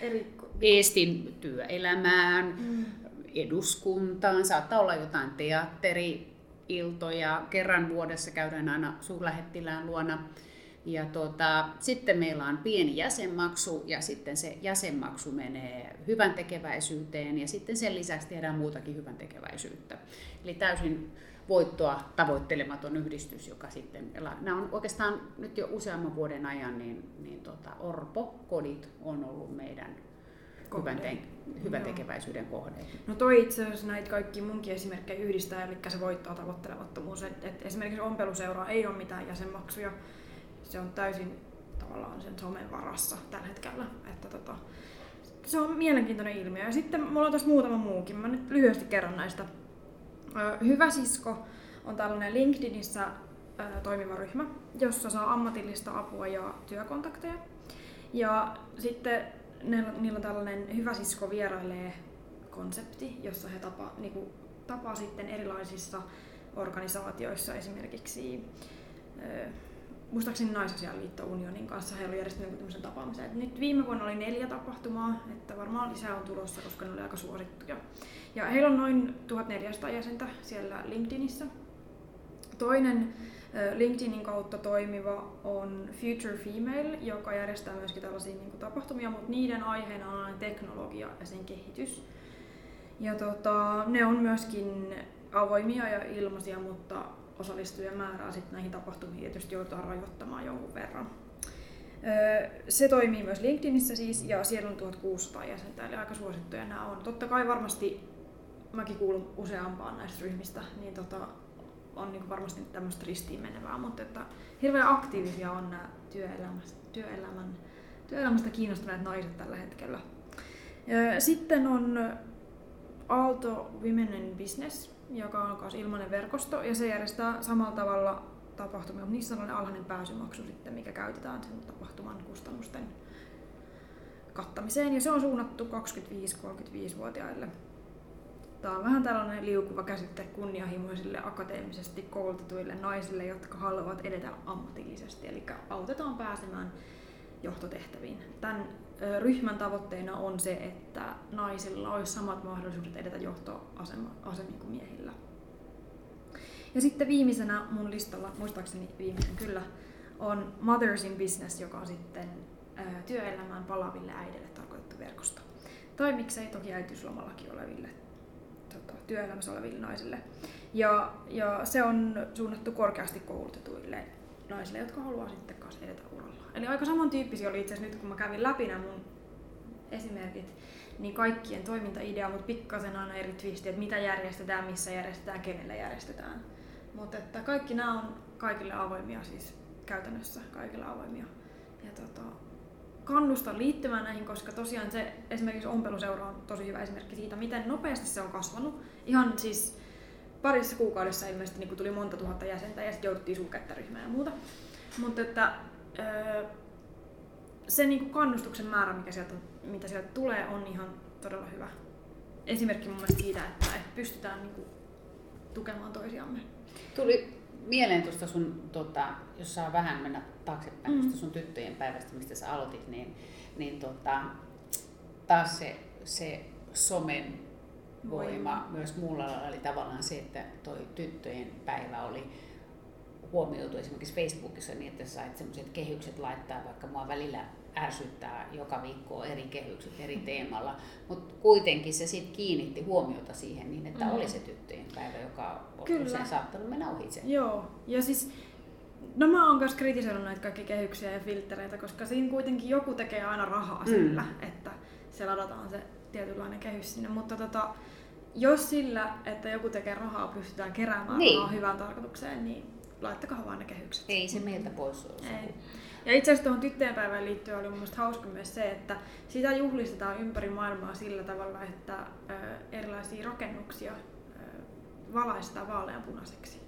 Eri... Eestin työelämään, Mm. eduskuntaan, saattaa olla jotain teatteri-iltoja, kerran vuodessa käydään aina suurlähettilään luona. Ja tuota, sitten meillä on pieni jäsenmaksu ja sitten se jäsenmaksu menee hyvän tekeväisyyteen ja sitten sen lisäksi tehdään muutakin hyvän tekeväisyyttä. Eli täysin voittoa tavoittelematon yhdistys, joka sitten, nämä on oikeastaan nyt jo useamman vuoden ajan, niin, niin tota, Orpo-kodit on ollut meidän hyvän, te- hyvän Joo. tekeväisyyden kohde. No toi itse asiassa näitä kaikki munkin esimerkkejä yhdistää, eli se voittaa tavoittelemattomuus. Et, et esimerkiksi ompeluseuraa ei ole mitään jäsenmaksuja. Se on täysin tavallaan sen somen varassa tällä hetkellä. Että tota, se on mielenkiintoinen ilmiö. Ja sitten mulla on tässä muutama muukin. Mä nyt lyhyesti kerron näistä. Hyvä sisko on tällainen LinkedInissä toimiva ryhmä, jossa saa ammatillista apua ja työkontakteja. Ja sitten niillä, on tällainen hyvä sisko vierailee konsepti, jossa he tapaa, niinku, tapaa sitten erilaisissa organisaatioissa esimerkiksi muistaakseni Naisasianliitto Unionin kanssa he olivat järjestäneet tämmöisen tapaamisen. Et nyt viime vuonna oli neljä tapahtumaa, että varmaan lisää on tulossa, koska ne oli aika suosittuja. Ja heillä on noin 1400 jäsentä siellä LinkedInissä. Toinen LinkedInin kautta toimiva on Future Female, joka järjestää myöskin tällaisia niin kuin tapahtumia, mutta niiden aiheena on teknologia ja sen kehitys. Ja tota, ne on myöskin avoimia ja ilmaisia, mutta osallistujien määrää sitten näihin tapahtumiin tietysti joudutaan rajoittamaan jonkun verran. Se toimii myös LinkedInissä siis, ja siellä on 1600 jäsentä, eli aika suosittuja nämä on. Totta kai varmasti, mäkin kuulun useampaan näistä ryhmistä, niin tota, on niin varmasti tämmöistä ristiin menevää, mutta että hirveän aktiivisia on nämä työelämästä, työelämän, työelämästä kiinnostuneet naiset tällä hetkellä. Sitten on Aalto Women in Business, joka on myös ilmainen verkosto, ja se järjestää samalla tavalla tapahtumia, mutta niissä on alhainen pääsymaksu sitten, mikä käytetään sen tapahtuman kustannusten kattamiseen, ja se on suunnattu 25-35-vuotiaille. Tämä on vähän tällainen liukuva käsite kunnianhimoisille akateemisesti koulutetuille naisille, jotka haluavat edetä ammatillisesti, eli autetaan pääsemään johtotehtäviin. Tämän ryhmän tavoitteena on se, että naisilla olisi samat mahdollisuudet edetä johtoasemiin kuin miehillä. Ja sitten viimeisenä mun listalla, muistaakseni viimeisen kyllä, on Mothers in Business, joka on sitten työelämään palaville äidille tarkoitettu verkosto. Tai miksei toki äitiyslomallakin oleville tota, työelämässä oleville naisille. Ja, ja se on suunnattu korkeasti koulutetuille naisille, jotka haluaa sitten kanssa edetä uralla. Eli aika samantyyppisiä oli itse nyt, kun mä kävin läpi nämä mun esimerkit, niin kaikkien toimintaidea, mutta pikkasen aina eri twisti, että mitä järjestetään, missä järjestetään, kenelle järjestetään. Mutta että kaikki nämä on kaikille avoimia siis käytännössä, kaikille avoimia. Ja tota, kannustan liittymään näihin, koska tosiaan se esimerkiksi ompeluseura on tosi hyvä esimerkki siitä, miten nopeasti se on kasvanut. Ihan siis parissa kuukaudessa ilmeisesti niin tuli monta tuhatta jäsentä ja sitten jouduttiin sulkemaan ryhmää ja muuta. Mutta että öö, se niin kuin kannustuksen määrä, mikä sieltä, mitä sieltä tulee, on ihan todella hyvä esimerkki mun mielestä siitä, että, että pystytään niin kuin tukemaan toisiamme. Tuli mieleen tuosta sun, tota, jos saa vähän mennä taaksepäin, Mm. mm. tuosta sun tyttöjen päivästä, mistä sä aloitit, niin, niin tota, taas se, se somen voima, myös muulla lailla oli tavallaan se, että toi tyttöjen päivä oli huomioitu esimerkiksi Facebookissa niin, että sait semmoiset kehykset laittaa, vaikka mua välillä ärsyttää joka viikko eri kehykset eri teemalla, mutta kuitenkin se sitten kiinnitti huomiota siihen niin, että Mm. mm. oli se tyttöjen päivä, joka on Kyllä. usein saattanut mennä ohitse. Joo, ja siis No mä oon myös kritisoinut näitä kaikki kehyksiä ja filtreitä, koska siinä kuitenkin joku tekee aina rahaa Mm. sillä, että se ladataan se tietynlainen kehys sinne. Mutta tota, jos sillä, että joku tekee rahaa, pystytään keräämään Niin. rahaa hyvään tarkoitukseen, niin laittakaa vaan ne kehykset. Ei se meiltä pois ole. Ei. Ja itse asiassa tuohon tyttöjen päivään liittyen oli mun hauska myös se, että sitä juhlistetaan ympäri maailmaa sillä tavalla, että ö, erilaisia rakennuksia ö, valaistaan vaaleanpunaiseksi.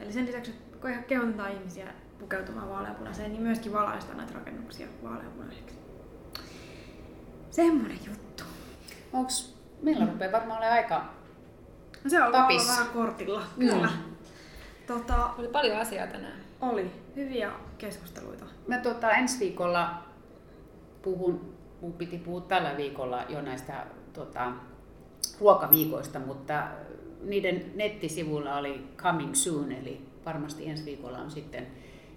Eli sen lisäksi, että kehotetaan ihmisiä pukeutumaan vaaleanpunaiseen, niin myöskin valaistaan näitä rakennuksia vaaleanpunaiseksi. Semmoinen juttu. Onks, meillä rupeaa varmaan olemaan aika... No se on ollut Tapis. vähän kortilla, Mm. kyllä. Tota, Oli paljon asiaa tänään. oli hyviä keskusteluita. Mä tota, ensi viikolla puhun, mun piti puhua tällä viikolla jo näistä tota, ruokaviikoista, mutta niiden nettisivuilla oli coming soon, eli varmasti ensi viikolla on sitten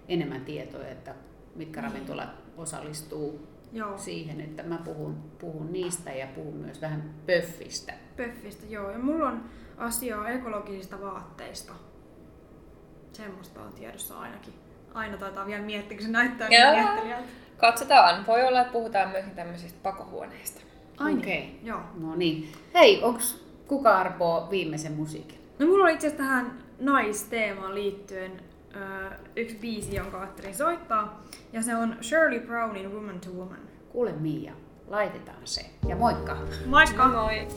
enemmän tietoa, että mitkä Niin. ravintolat osallistuu Joo. siihen, että mä puhun, puhun niistä ja puhun myös vähän pöffistä. Pöffistä, joo. Ja mulla on asiaa ekologisista vaatteista. Semmoista on tiedossa ainakin. Aina taitaa vielä miettiä, kun se näyttää niin miettelijältä. Katsotaan. Voi olla, että puhutaan myöskin tämmöisistä pakohuoneista. Ai Okei. niin, joo. No niin. Hei, onks kuka arpoo viimeisen musiikin? No mulla oli itse asiassa tähän naisteemaan liittyen ö, yksi biisi, jonka ajattelin soittaa. Ja se on Shirley Brownin Woman to Woman. Kuule Mia, laitetaan se. Ja moikka! Moikka! Moi!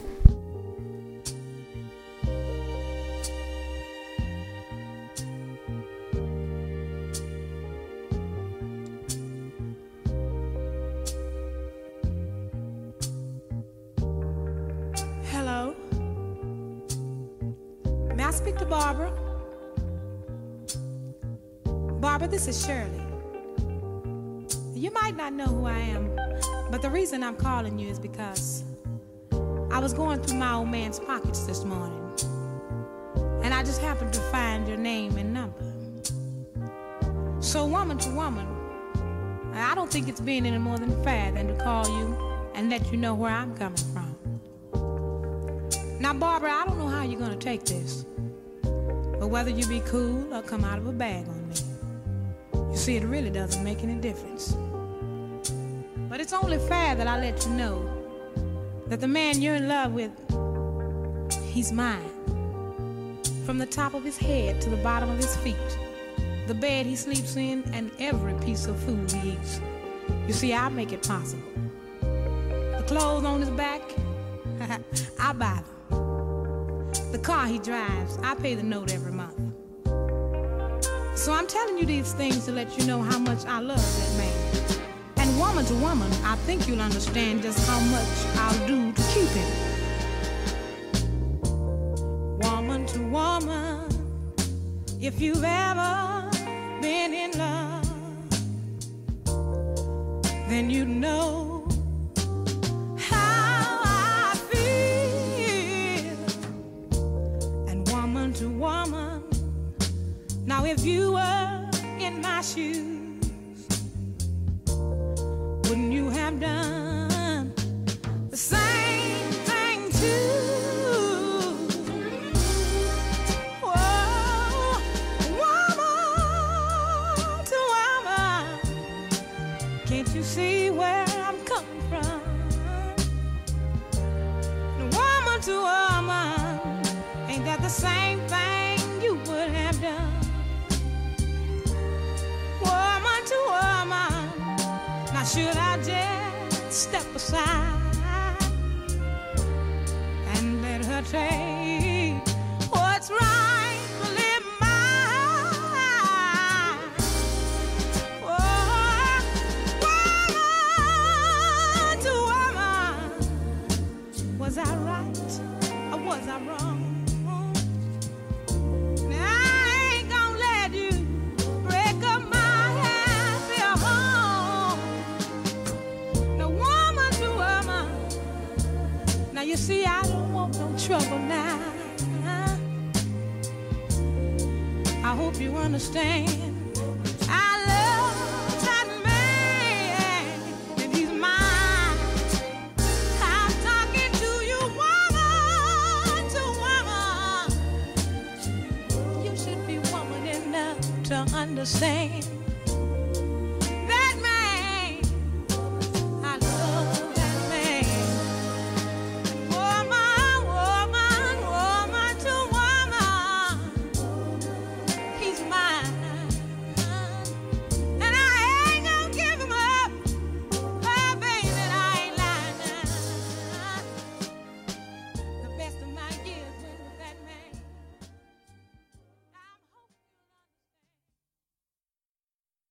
Hello. May I speak to Barbara? Barbara, this is Shirley. You might not know who I am, but the reason I'm calling you is because I was going through my old man's pockets this morning, and I just happened to find your name and number. So, woman to woman, I don't think it's being any more than fair than to call you and let you know where I'm coming from. Now, Barbara, I don't know how you're going to take this, but whether you be cool or come out of a bag you see, it really doesn't make any difference. But it's only fair that I let you know that the man you're in love with, he's mine. From the top of his head to the bottom of his feet, the bed he sleeps in, and every piece of food he eats. You see, I make it possible. The clothes on his back, I buy them. The car he drives, I pay the note every month. So I'm telling you these things to let you know how much I love that man. And woman to woman, I think you'll understand just how much I'll do to keep him. Woman to woman, if you've ever been in love, then you know if you were in my shoes, Change. You understand.